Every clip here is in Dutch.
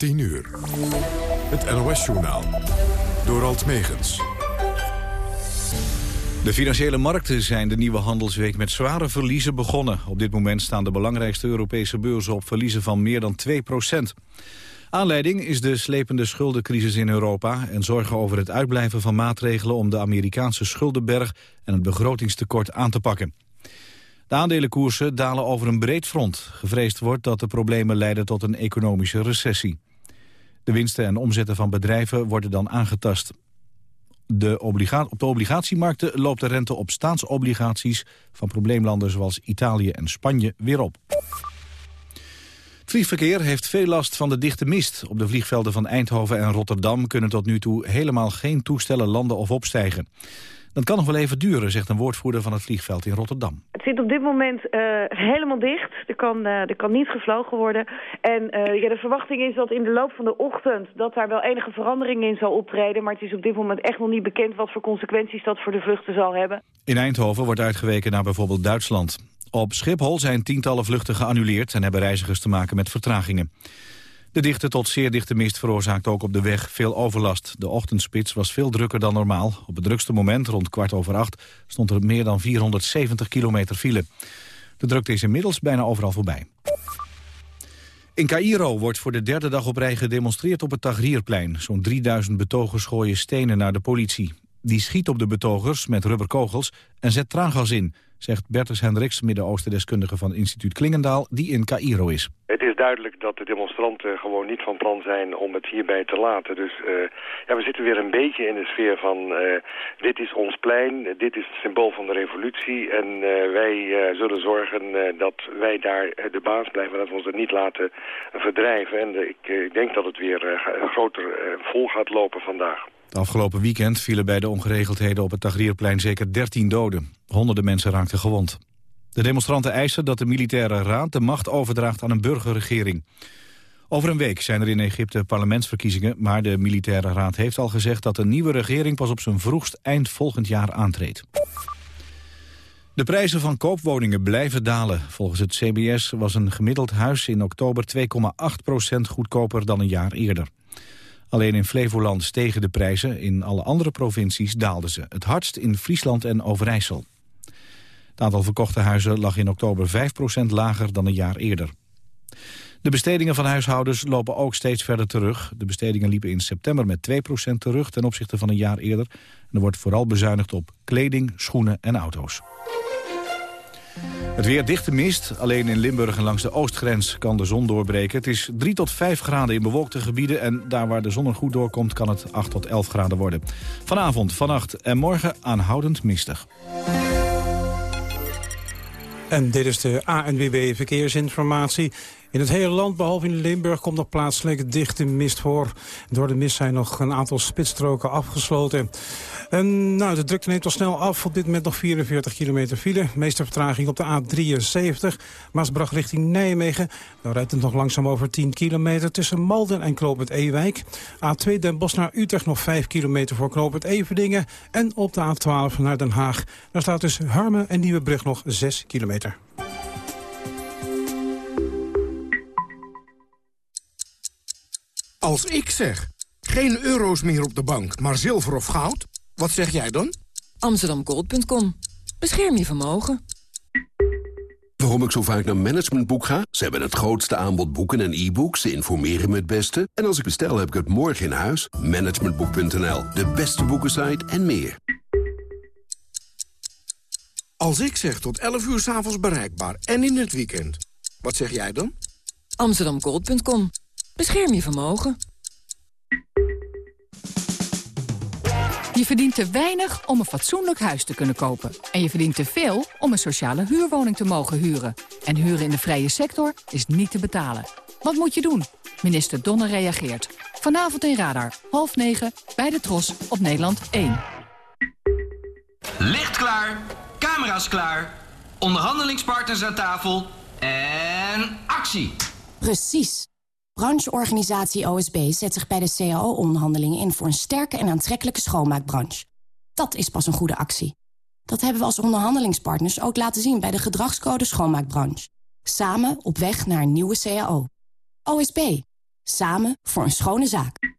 10 uur. Het NOS-journaal. Door Alt Megens. De financiële markten zijn de nieuwe handelsweek met zware verliezen begonnen. Op dit moment staan de belangrijkste Europese beurzen op verliezen van meer dan 2 procent. Aanleiding is de slepende schuldencrisis in Europa... en zorgen over het uitblijven van maatregelen om de Amerikaanse schuldenberg... en het begrotingstekort aan te pakken. De aandelenkoersen dalen over een breed front. Gevreesd wordt dat de problemen leiden tot een economische recessie. De winsten en omzetten van bedrijven worden dan aangetast. De op de obligatiemarkten loopt de rente op staatsobligaties... van probleemlanden zoals Italië en Spanje weer op. Het vliegverkeer heeft veel last van de dichte mist. Op de vliegvelden van Eindhoven en Rotterdam kunnen tot nu toe helemaal geen toestellen landen of opstijgen. Dat kan nog wel even duren, zegt een woordvoerder van het vliegveld in Rotterdam. Het zit op dit moment uh, helemaal dicht. Er kan, uh, er kan niet gevlogen worden. En uh, ja, de verwachting is dat in de loop van de ochtend... dat daar wel enige verandering in zal optreden. Maar het is op dit moment echt nog niet bekend... wat voor consequenties dat voor de vluchten zal hebben. In Eindhoven wordt uitgeweken naar bijvoorbeeld Duitsland. Op Schiphol zijn tientallen vluchten geannuleerd... en hebben reizigers te maken met vertragingen. De dichte tot zeer dichte mist veroorzaakt ook op de weg veel overlast. De ochtendspits was veel drukker dan normaal. Op het drukste moment, rond kwart over acht, stond er meer dan 470 kilometer file. De drukte is inmiddels bijna overal voorbij. In Cairo wordt voor de derde dag op rij gedemonstreerd op het Tahrirplein. Zo'n 3000 betogers gooien stenen naar de politie. Die schiet op de betogers met rubberkogels en zet traangas in zegt Bertus Hendricks, Midden-Oosten-deskundige van instituut Klingendaal, die in Cairo is. Het is duidelijk dat de demonstranten gewoon niet van plan zijn om het hierbij te laten. Dus uh, ja, we zitten weer een beetje in de sfeer van uh, dit is ons plein, dit is het symbool van de revolutie en uh, wij zullen zorgen dat wij daar de baas blijven, dat we ons er niet laten verdrijven. En ik denk dat het weer groter vol gaat lopen vandaag. Afgelopen weekend vielen bij de ongeregeldheden op het Tahrirplein zeker 13 doden. Honderden mensen raakten gewond. De demonstranten eisen dat de militaire raad de macht overdraagt aan een burgerregering. Over een week zijn er in Egypte parlementsverkiezingen... maar de militaire raad heeft al gezegd dat een nieuwe regering... pas op zijn vroegst eind volgend jaar aantreedt. De prijzen van koopwoningen blijven dalen. Volgens het CBS was een gemiddeld huis in oktober 2,8% goedkoper dan een jaar eerder. Alleen in Flevoland stegen de prijzen, in alle andere provincies daalden ze. Het hardst in Friesland en Overijssel. Het aantal verkochte huizen lag in oktober 5% lager dan een jaar eerder. De bestedingen van huishoudens lopen ook steeds verder terug. De bestedingen liepen in september met 2% terug ten opzichte van een jaar eerder. En er wordt vooral bezuinigd op kleding, schoenen en auto's. Het weer dichte mist. Alleen in Limburg en langs de oostgrens kan de zon doorbreken. Het is 3 tot 5 graden in bewolkte gebieden. En daar waar de zon er goed doorkomt kan het 8 tot 11 graden worden. Vanavond, vannacht en morgen aanhoudend mistig. En dit is de ANWB Verkeersinformatie. In het hele land, behalve in Limburg, komt nog plaatselijk dichte mist voor. Door de mist zijn nog een aantal spitsstroken afgesloten. En nou, de drukte neemt al snel af. Op dit moment nog 44 kilometer file. Meeste vertraging op de A73. Maasbracht richting Nijmegen. Dan rijdt het nog langzaam over 10 kilometer tussen Malden en Knoopend Ewijk. A2 Den Bosch naar Utrecht nog 5 kilometer voor Knoopend Everdingen. En op de A12 naar Den Haag. Daar staat tussen Harmen en Nieuwebrug nog 6 kilometer. Als ik zeg, geen euro's meer op de bank, maar zilver of goud, wat zeg jij dan? Amsterdamgold.com. Bescherm je vermogen. Waarom ik zo vaak naar Managementboek ga? Ze hebben het grootste aanbod boeken en e-books. Ze informeren me het beste. En als ik bestel, heb ik het morgen in huis. Managementboek.nl, de beste boekensite en meer. Als ik zeg tot 11 uur s'avonds bereikbaar en in het weekend, wat zeg jij dan? Amsterdamgold.com. Bescherm je vermogen. Je verdient te weinig om een fatsoenlijk huis te kunnen kopen. En je verdient te veel om een sociale huurwoning te mogen huren. En huren in de vrije sector is niet te betalen. Wat moet je doen? Minister Donner reageert. Vanavond in Radar, half negen, bij de Tros op Nederland 1. Licht klaar, camera's klaar, onderhandelingspartners aan tafel en actie. Precies. Brancheorganisatie OSB zet zich bij de CAO-onderhandelingen in... voor een sterke en aantrekkelijke schoonmaakbranche. Dat is pas een goede actie. Dat hebben we als onderhandelingspartners ook laten zien... bij de gedragscode schoonmaakbranche. Samen op weg naar een nieuwe CAO. OSB. Samen voor een schone zaak.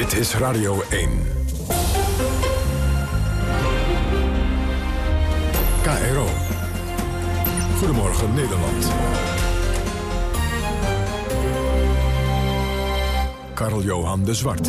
Dit is Radio 1. KRO. Goedemorgen Nederland. Karl-Johan de Zwart.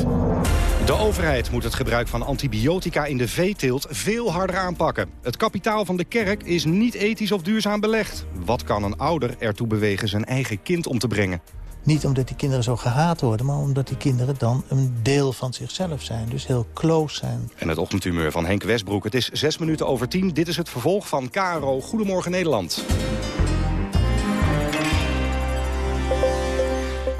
De overheid moet het gebruik van antibiotica in de veeteelt veel harder aanpakken. Het kapitaal van de kerk is niet ethisch of duurzaam belegd. Wat kan een ouder ertoe bewegen zijn eigen kind om te brengen? Niet omdat die kinderen zo gehaat worden... maar omdat die kinderen dan een deel van zichzelf zijn. Dus heel close zijn. En het ochtendhumeur van Henk Westbroek. Het is zes minuten over tien. Dit is het vervolg van KRO Goedemorgen Nederland.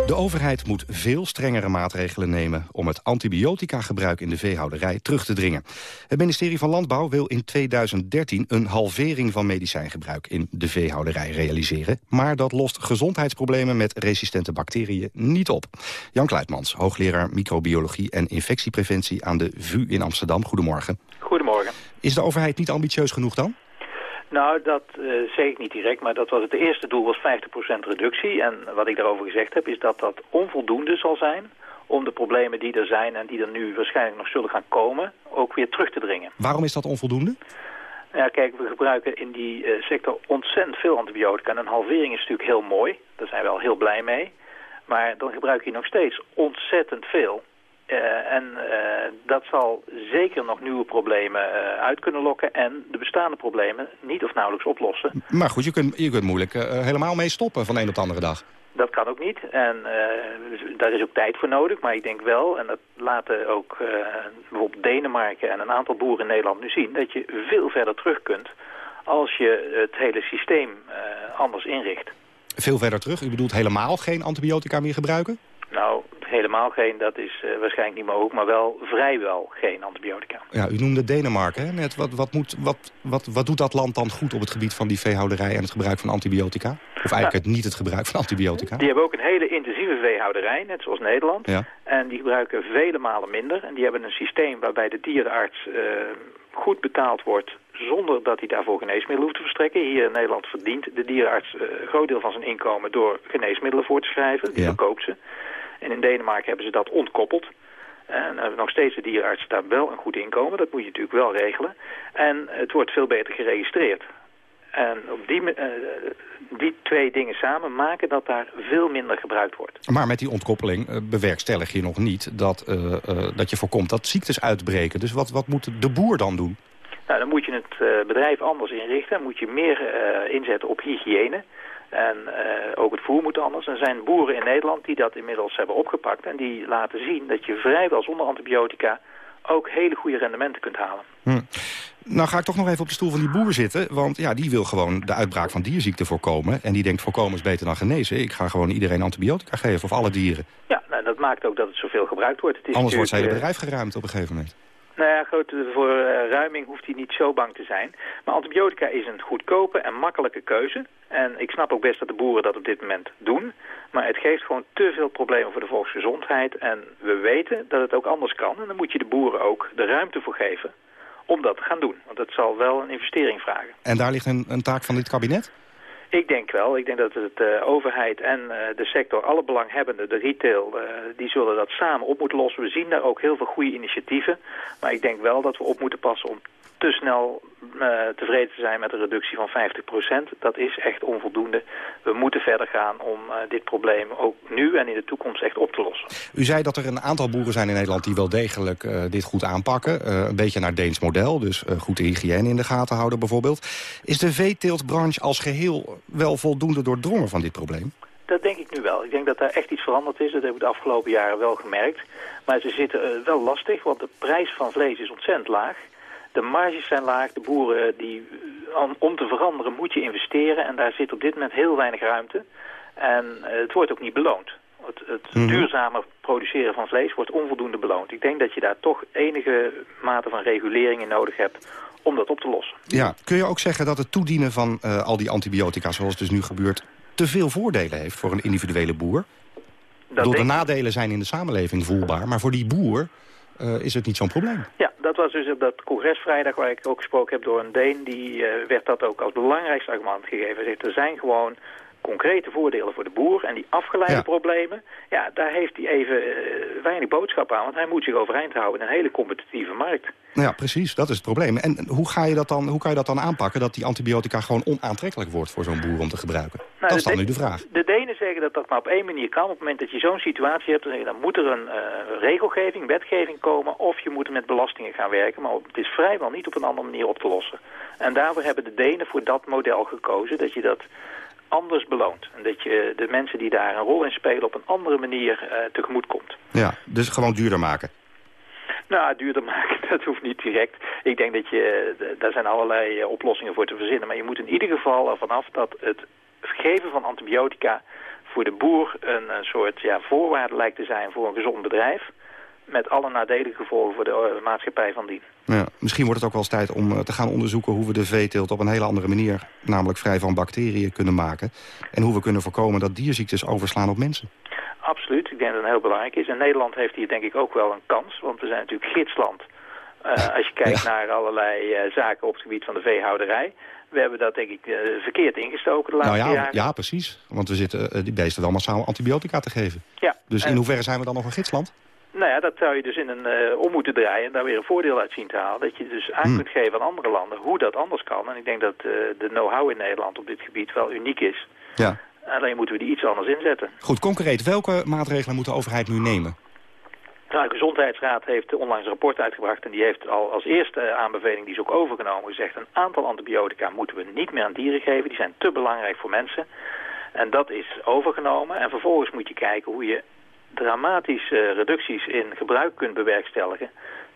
De overheid moet veel strengere maatregelen nemen om het antibiotica-gebruik in de veehouderij terug te dringen. Het ministerie van Landbouw wil in 2013 een halvering van medicijngebruik in de veehouderij realiseren. Maar dat lost gezondheidsproblemen met resistente bacteriën niet op. Jan Kluitmans, hoogleraar microbiologie en infectiepreventie aan de VU in Amsterdam. Goedemorgen. Goedemorgen. Is de overheid niet ambitieus genoeg dan? Nou, dat uh, zeg ik niet direct, maar dat was het eerste doel was 50% reductie. En wat ik daarover gezegd heb is dat dat onvoldoende zal zijn om de problemen die er zijn en die er nu waarschijnlijk nog zullen gaan komen, ook weer terug te dringen. Waarom is dat onvoldoende? Ja, kijk, we gebruiken in die uh, sector ontzettend veel antibiotica. En een halvering is natuurlijk heel mooi, daar zijn we al heel blij mee. Maar dan gebruik je nog steeds ontzettend veel. Uh, en uh, dat zal zeker nog nieuwe problemen uh, uit kunnen lokken... en de bestaande problemen niet of nauwelijks oplossen. Maar goed, je kunt, je kunt moeilijk helemaal mee stoppen van de een op de andere dag. Dat kan ook niet. En daar is ook tijd voor nodig. Maar ik denk wel, en dat laten ook bijvoorbeeld Denemarken... en een aantal boeren in Nederland nu zien... dat je veel verder terug kunt als je het hele systeem anders inricht. Veel verder terug? U bedoelt helemaal geen antibiotica meer gebruiken? Helemaal geen, dat is uh, waarschijnlijk niet mogelijk, maar wel vrijwel geen antibiotica. Ja, u noemde Denemarken, hè? Net, wat, wat, moet, wat, wat, wat doet dat land dan goed op het gebied van die veehouderij en het gebruik van antibiotica? Of eigenlijk het, niet het gebruik van antibiotica? Die hebben ook een hele intensieve veehouderij, net zoals Nederland. Ja. En die gebruiken vele malen minder. En die hebben een systeem waarbij de dierenarts uh, goed betaald wordt zonder dat hij daarvoor geneesmiddelen hoeft te verstrekken. Hier in Nederland verdient de dierenarts uh, een groot deel van zijn inkomen door geneesmiddelen voor te schrijven. Die ja. verkoopt ze. En in Denemarken hebben ze dat ontkoppeld. En hebben nog steeds de dierenarts daar wel een goed inkomen. Dat moet je natuurlijk wel regelen. En het wordt veel beter geregistreerd. En op die, uh, die twee dingen samen maken dat daar veel minder gebruikt wordt. Maar met die ontkoppeling uh, bewerkstellig je nog niet dat, uh, dat je voorkomt dat ziektes uitbreken. Dus wat, wat moet de boer dan doen? Nou, dan moet je het bedrijf anders inrichten. Dan moet je meer inzetten op hygiëne. En uh, ook het voer moet anders. Er zijn boeren in Nederland die dat inmiddels hebben opgepakt. En die laten zien dat je vrijwel zonder antibiotica ook hele goede rendementen kunt halen. Hm. Nou ga ik toch nog even op de stoel van die boer zitten. Want ja, die wil gewoon de uitbraak van dierziekten voorkomen. En die denkt voorkomen is beter dan genezen. Ik ga gewoon iedereen antibiotica geven, of alle dieren. Ja, nou, dat maakt ook dat het zoveel gebruikt wordt. Het is Anders wordt zijn hele bedrijf geruimd op een gegeven moment. Nou ja, goed, voor uh, ruiming hoeft hij niet zo bang te zijn. Maar antibiotica is een goedkope en makkelijke keuze. En ik snap ook best dat de boeren dat op dit moment doen. Maar het geeft gewoon te veel problemen voor de volksgezondheid. En we weten dat het ook anders kan. En dan moet je de boeren ook de ruimte voor geven om dat te gaan doen. Want dat zal wel een investering vragen. En daar ligt een, een taak van dit kabinet? Ik denk wel. Ik denk dat de uh, overheid en uh, de sector, alle belanghebbenden, de retail, uh, die zullen dat samen op moeten lossen. We zien daar ook heel veel goede initiatieven. Maar ik denk wel dat we op moeten passen om te snel tevreden te zijn met een reductie van 50%. Dat is echt onvoldoende. We moeten verder gaan om dit probleem ook nu en in de toekomst echt op te lossen. U zei dat er een aantal boeren zijn in Nederland die wel degelijk dit goed aanpakken. een beetje naar Deens model, dus goed de hygiëne in de gaten houden bijvoorbeeld. Is de veeteeltbranche als geheel wel voldoende doordrongen van dit probleem? Dat denk ik nu wel. Ik denk dat daar echt iets veranderd is. Dat hebben we de afgelopen jaren wel gemerkt. Maar ze zitten wel lastig, want de prijs van vlees is ontzettend laag. De marges zijn laag. De boeren die om, om, te veranderen moet je investeren en daar zit op dit moment heel weinig ruimte. En het wordt ook niet beloond. Het, het mhm. duurzamer produceren van vlees wordt onvoldoende beloond. Ik denk dat je daar toch enige mate van regulering in nodig hebt om dat op te lossen. Ja, kun je ook zeggen dat het toedienen van uh, al die antibiotica, zoals dus nu gebeurt, te veel voordelen heeft voor een individuele boer? Dat de nadelen zijn in de samenleving voelbaar, maar voor die boer uh, is het niet zo'n probleem. Ja, dat was dus op dat congres vrijdag waar ik ook gesproken heb door een Deen. Die uh, werd dat ook als belangrijkste argument gegeven. Er zijn gewoon concrete voordelen voor de boer. En die afgeleide problemen, ja, daar heeft hij even uh, weinig boodschap aan. Want hij moet zich overeind houden in een hele competitieve markt. Ja, precies. Dat is het probleem. En hoe, ga je dat dan, hoe kan je dat dan aanpakken... dat die antibiotica gewoon onaantrekkelijk wordt voor zo'n boer om te gebruiken? Nou, dat is dan nu de vraag. De Denen zeggen dat dat maar op één manier kan. Op het moment dat je zo'n situatie hebt... dan moet er een uh, regelgeving, wetgeving komen... of je moet er met belastingen gaan werken. Maar het is vrijwel niet op een andere manier op te lossen. En daarvoor hebben de Denen voor dat model gekozen... dat je dat anders beloont. En dat je de mensen die daar een rol in spelen op een andere manier uh, tegemoet komt. Ja, dus gewoon duurder maken. Nou, duurder maken, dat hoeft niet direct. Ik denk dat je, eh, daar zijn allerlei eh, oplossingen voor te verzinnen. Maar je moet in ieder geval ervan af dat het geven van antibiotica voor de boer een, een soort ja, voorwaarde lijkt te zijn voor een gezond bedrijf met alle nadelige gevolgen voor de eh, maatschappij van dien. Ja, misschien wordt het ook wel eens tijd om eh, te gaan onderzoeken... hoe we de veeteelt op een hele andere manier... namelijk vrij van bacteriën kunnen maken. En hoe we kunnen voorkomen dat dierziektes overslaan op mensen. Absoluut, ik denk dat het heel belangrijk is. En Nederland heeft hier denk ik ook wel een kans. Want we zijn natuurlijk gidsland. Uh, als je kijkt naar allerlei zaken op het gebied van de veehouderij we hebben dat denk ik verkeerd ingestoken de laatste nou ja, jaren. Ja, precies. Want we zitten die beesten wel massaal antibiotica te geven. Ja. Dus in hoeverre zijn we dan nog een gidsland? Nou ja, dat zou je dus in een uh, om moeten draaien en daar weer een voordeel uit zien te halen. Dat je dus aan hmm. kunt geven aan andere landen hoe dat anders kan. En ik denk dat uh, de know-how in Nederland op dit gebied wel uniek is. Ja. Alleen moeten we die iets anders inzetten. Goed, concreet, welke maatregelen moet de overheid nu nemen? Nou, de Gezondheidsraad heeft onlangs een rapport uitgebracht... en die heeft al als eerste aanbeveling, die is ook overgenomen, gezegd... een aantal antibiotica moeten we niet meer aan dieren geven. Die zijn te belangrijk voor mensen. En dat is overgenomen. En vervolgens moet je kijken hoe je dramatische reducties in gebruik kunt bewerkstelligen...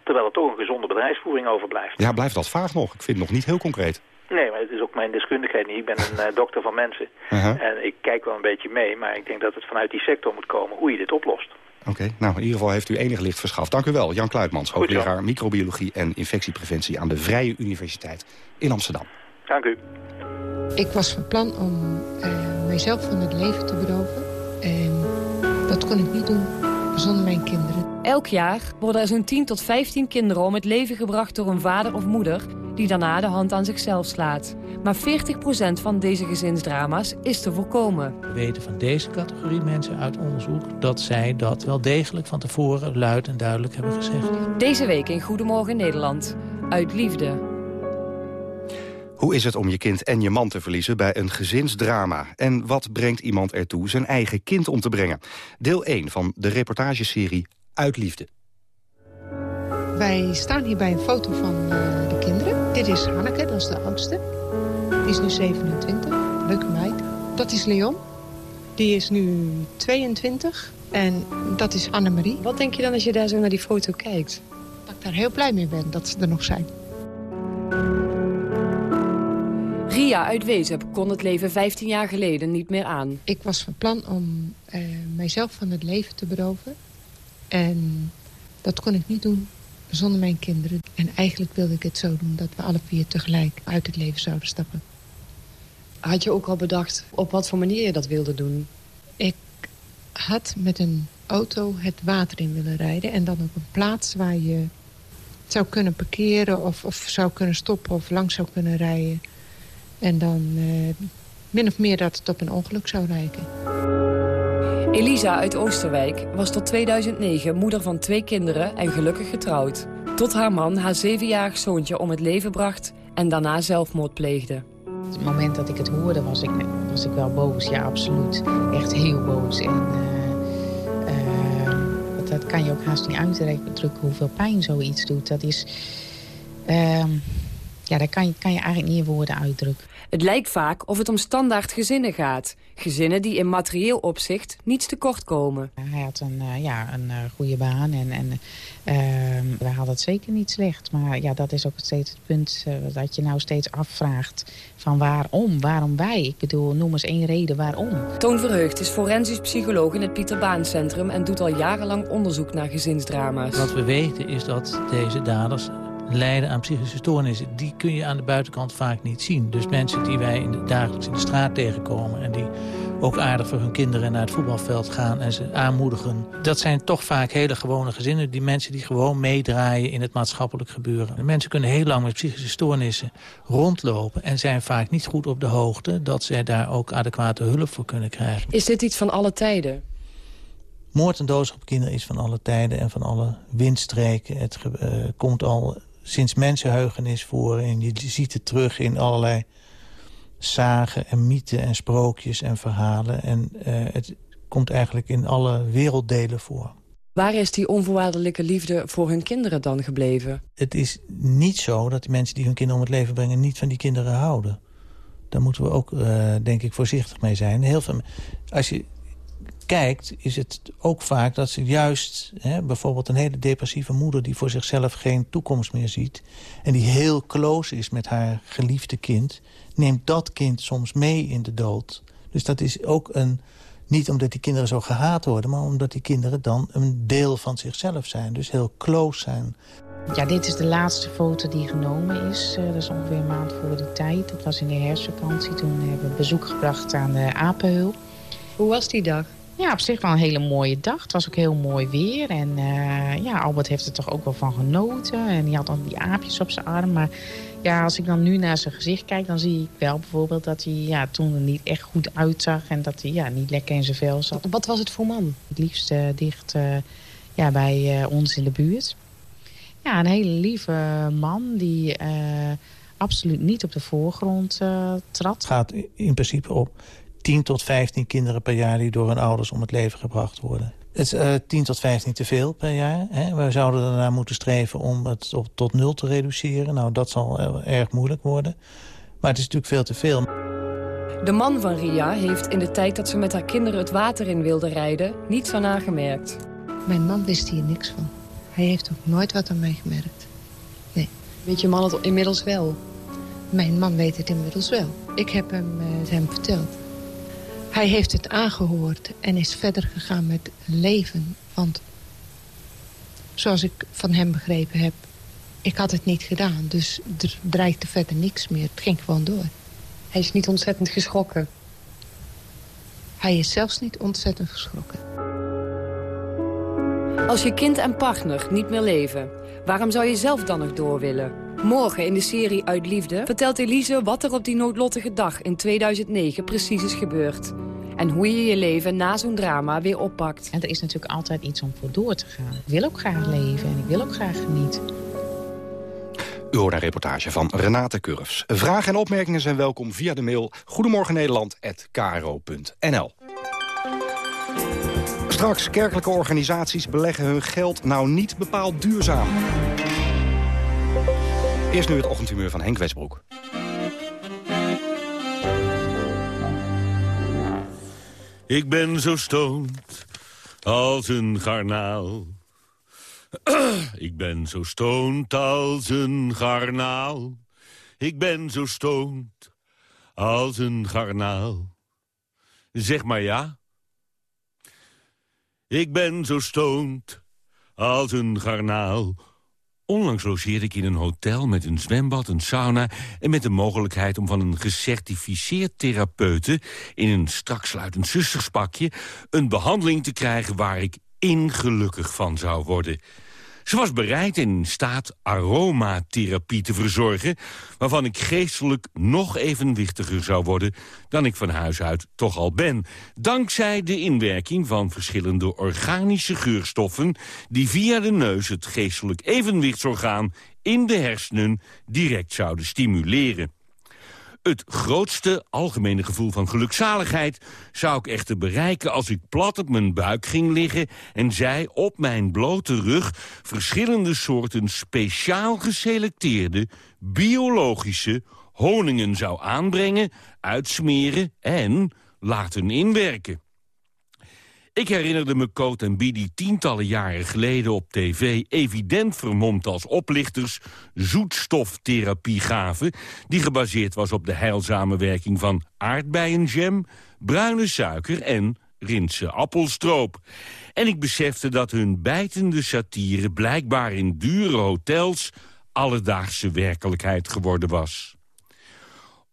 terwijl er toch een gezonde bedrijfsvoering overblijft. Ja, blijft dat vaag nog? Ik vind het nog niet heel concreet. Nee, maar het is ook mijn deskundigheid niet. Ik ben een uh, dokter van mensen. Uh-huh. En ik kijk wel een beetje mee, maar ik denk dat het vanuit die sector moet komen hoe je dit oplost. Oké, nou in ieder geval heeft u enig licht verschaft. Dank u wel, Jan Kluitmans, hoogleraar microbiologie en infectiepreventie aan de Vrije Universiteit in Amsterdam. Dank u. Ik was van plan om uh, mijzelf van het leven te beroven. En dat kon ik niet doen zonder mijn kinderen. Elk jaar worden er zo'n 10 tot 15 kinderen om het leven gebracht door een vader of moeder... die daarna de hand aan zichzelf slaat. Maar 40% van deze gezinsdrama's is te voorkomen. We weten van deze categorie mensen uit onderzoek... dat zij dat wel degelijk van tevoren luid en duidelijk hebben gezegd. Deze week in Goedemorgen Nederland. Uit liefde hoe is het om je kind en je man te verliezen bij een gezinsdrama? En wat brengt iemand ertoe zijn eigen kind om te brengen? Deel 1 van de reportageserie Uit Liefde. Wij staan hier bij een foto van uh, de kinderen. Dit is Hanneke, dat is de oudste. Die is nu 27, leuke meid. Dat is Leon, die is nu 22. En dat is Annemarie. Wat denk je dan als je daar zo naar die foto kijkt? Dat ik daar heel blij mee ben dat ze er nog zijn. Ria uit Wezep kon het leven 15 jaar geleden niet meer aan. Ik was van plan om uh, mijzelf van het leven te beroven. En dat kon ik niet doen zonder mijn kinderen. En eigenlijk wilde ik het zo doen dat we alle vier tegelijk uit het leven zouden stappen. Had je ook al bedacht op wat voor manier je dat wilde doen? Ik had met een auto het water in willen rijden. En dan op een plaats waar je zou kunnen parkeren of, of zou kunnen stoppen of langs zou kunnen rijden. En dan uh, min of meer dat het op een ongeluk zou lijken. Elisa uit Oosterwijk was tot 2009 moeder van twee kinderen en gelukkig getrouwd. Tot haar man haar zevenjarig zoontje om het leven bracht en daarna zelfmoord pleegde. Op het moment dat ik het hoorde was ik, was ik wel boos, ja absoluut. Echt heel boos. En, uh, uh, dat, dat, kan je ook haast niet uitdrukken hoeveel pijn zoiets doet. Dat is... Uh, ja, dat kan je, kan je eigenlijk niet in woorden uitdrukken. Het lijkt vaak of het om standaard gezinnen gaat. Gezinnen die in materieel opzicht niets tekort komen. Hij had een, uh, ja, een uh, goede baan en, en uh, we hadden het zeker niet slecht. Maar ja, dat is ook steeds het punt uh, dat je nou steeds afvraagt van waarom, waarom wij? Ik bedoel, noem eens één reden waarom. Toon Verheugd is forensisch psycholoog in het Pieter Baan Centrum... en doet al jarenlang onderzoek naar gezinsdrama's. Wat we weten is dat deze daders lijden aan psychische stoornissen. Die kun je aan de buitenkant vaak niet zien. Dus mensen die wij in de, dagelijks in de straat tegenkomen... en die ook aardig voor hun kinderen naar het voetbalveld gaan en ze aanmoedigen. Dat zijn toch vaak hele gewone gezinnen. Die mensen die gewoon meedraaien in het maatschappelijk gebeuren. De mensen kunnen heel lang met psychische stoornissen rondlopen... en zijn vaak niet goed op de hoogte dat zij daar ook adequate hulp voor kunnen krijgen. Is dit iets van alle tijden? Moord en doodschap op kinderen is van alle tijden en van alle windstreken. Het uh, komt al sinds mensenheugenis voor. En je ziet het terug in allerlei zagen en mythen en sprookjes en verhalen. En uh, het komt eigenlijk in alle werelddelen voor. Waar is die onvoorwaardelijke liefde voor hun kinderen dan gebleven? Het is niet zo dat die mensen die hun kinderen om het leven brengen... niet van die kinderen houden. Daar moeten we ook, uh, denk ik, voorzichtig mee zijn. Heel veel, als je kijkt, is het ook vaak dat ze juist... Hè, bijvoorbeeld een hele depressieve moeder... die voor zichzelf geen toekomst meer ziet... en die heel close is met haar geliefde kind... neemt dat kind soms mee in de dood. Dus dat is ook een... Niet omdat die kinderen zo gehaat worden... maar omdat die kinderen dan een deel van zichzelf zijn. Dus heel close zijn. Ja, dit is de laatste foto die genomen is. Uh, dat is ongeveer een maand voor de tijd. Dat was in de herfstvakantie. Toen hebben we bezoek gebracht aan de Apenhul. Hoe was die dag? Ja, op zich wel een hele mooie dag. Het was ook heel mooi weer. En uh, ja, Albert heeft er toch ook wel van genoten. En hij had dan die aapjes op zijn arm. Maar ja, als ik dan nu naar zijn gezicht kijk... dan zie ik wel bijvoorbeeld dat hij ja, toen er niet echt goed uitzag. En dat hij ja, niet lekker in zijn vel zat. Wat was het voor man? Het liefst uh, dicht uh, ja, bij uh, ons in de buurt. Ja, een hele lieve man die absoluut niet op de voorgrond trad. Het gaat in principe op 10 tot 15 kinderen per jaar die door hun ouders om het leven gebracht worden. Het is uh, 10 tot 15 te veel per jaar. Hè. We zouden ernaar moeten streven om het op, tot nul te reduceren. Nou, dat zal erg moeilijk worden. Maar het is natuurlijk veel te veel. De man van Ria heeft in de tijd dat ze met haar kinderen het water in wilde rijden... niets aan aangemerkt. Mijn man wist hier niks van. Hij heeft ook nooit wat aan mij gemerkt. Nee. Weet je man het inmiddels wel? Mijn man weet het inmiddels wel. Ik heb hem, uh, hem verteld. Hij heeft het aangehoord en is verder gegaan met leven. Want zoals ik van hem begrepen heb, ik had het niet gedaan. Dus er dreigde verder niks meer. Het ging gewoon door. Hij is niet ontzettend geschrokken? Hij is zelfs niet ontzettend geschrokken. Als je kind en partner niet meer leven, waarom zou je zelf dan nog door willen? Morgen in de serie Uit Liefde vertelt Elise wat er op die noodlottige dag in 2009 precies is gebeurd. En hoe je je leven na zo'n drama weer oppakt. En er is natuurlijk altijd iets om voor door te gaan. Ik wil ook graag leven en ik wil ook graag genieten. U hoort een reportage van Renate Curfs. Vragen en opmerkingen zijn welkom via de mail goedemorgennederland.kro.nl Straks, kerkelijke organisaties beleggen hun geld nou niet bepaald duurzaam. Eerst nu het ochtendhumeur van Henk Westbroek. Ik ben zo stoned als een garnaal. Ik ben zo stoned als een garnaal. Ik ben zo stoned als een garnaal. Zeg maar ja. Ik ben zo stoned als een garnaal. Onlangs logeerde ik in een hotel met een zwembad, een sauna... en met de mogelijkheid om van een gecertificeerd therapeute... in een straksluitend zusterspakje een behandeling te krijgen... waar ik ingelukkig van zou worden... Ze was bereid in staat aromatherapie te verzorgen... waarvan ik geestelijk nog evenwichtiger zou worden... dan ik van huis uit toch al ben. Dankzij de inwerking van verschillende organische geurstoffen... die via de neus het geestelijk evenwichtsorgaan in de hersenen direct zouden stimuleren. Het grootste algemene gevoel van gelukzaligheid zou ik echter bereiken als ik plat op mijn buik ging liggen en zij op mijn blote rug verschillende soorten speciaal geselecteerde biologische honingen zou aanbrengen, uitsmeren en laten inwerken. Ik herinnerde me Coat en Bidi tientallen jaren geleden op tv... evident vermomd als oplichters zoetstoftherapie gaven... die gebaseerd was op de heilzame werking van aardbeienjam... bruine suiker en Rinse appelstroop. En ik besefte dat hun bijtende satire blijkbaar in dure hotels... alledaagse werkelijkheid geworden was.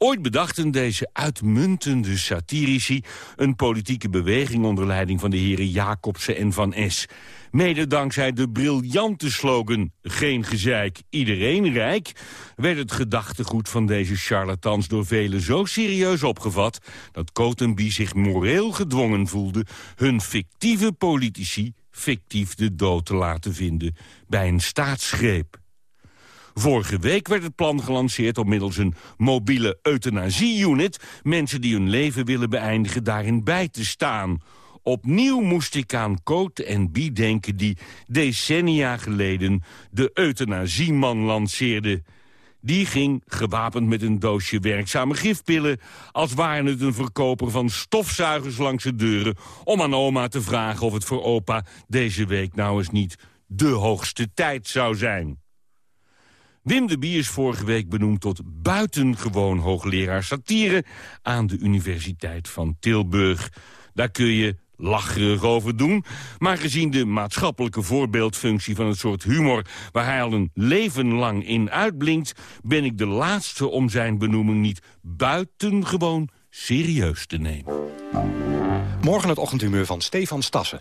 Ooit bedachten deze uitmuntende satirici een politieke beweging onder leiding van de heren Jacobsen en Van S. Mede dankzij de briljante slogan Geen gezeik, iedereen rijk... werd het gedachtegoed van deze charlatans door velen zo serieus opgevat... dat Cotenby zich moreel gedwongen voelde hun fictieve politici fictief de dood te laten vinden bij een staatsgreep. Vorige week werd het plan gelanceerd op middels een mobiele euthanasie-unit... mensen die hun leven willen beëindigen daarin bij te staan. Opnieuw moest ik aan Cote en Bie denken die decennia geleden de euthanasieman lanceerde. Die ging, gewapend met een doosje werkzame gifpillen... als waren het een verkoper van stofzuigers langs de deuren... om aan oma te vragen of het voor opa deze week nou eens niet de hoogste tijd zou zijn. Wim de Bie is vorige week benoemd tot buitengewoon hoogleraar satire... aan de Universiteit van Tilburg. Daar kun je lacherig over doen. Maar gezien de maatschappelijke voorbeeldfunctie van het soort humor... waar hij al een leven lang in uitblinkt... ben ik de laatste om zijn benoeming niet buitengewoon serieus te nemen. Morgen het ochtendhumeur van Stefan Stassen.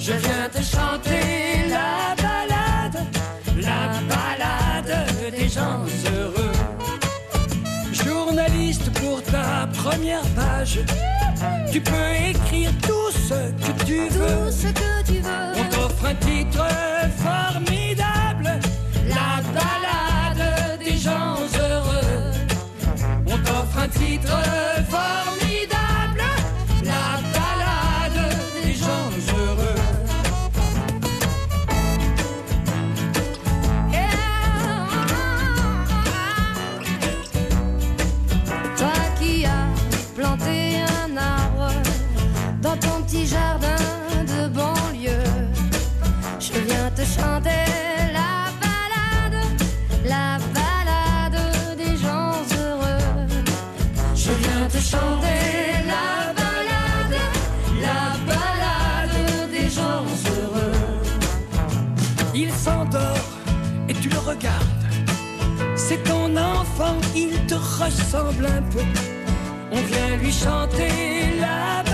Je viens te chanter la balade, la balade des gens heureux. Journaliste pour ta première page, tu peux écrire tout ce que tu veux. ce que tu veux. On t'offre un titre formidable, la balade des gens heureux un titre formidable, C'est ton enfant, il te ressemble un peu. On vient lui chanter la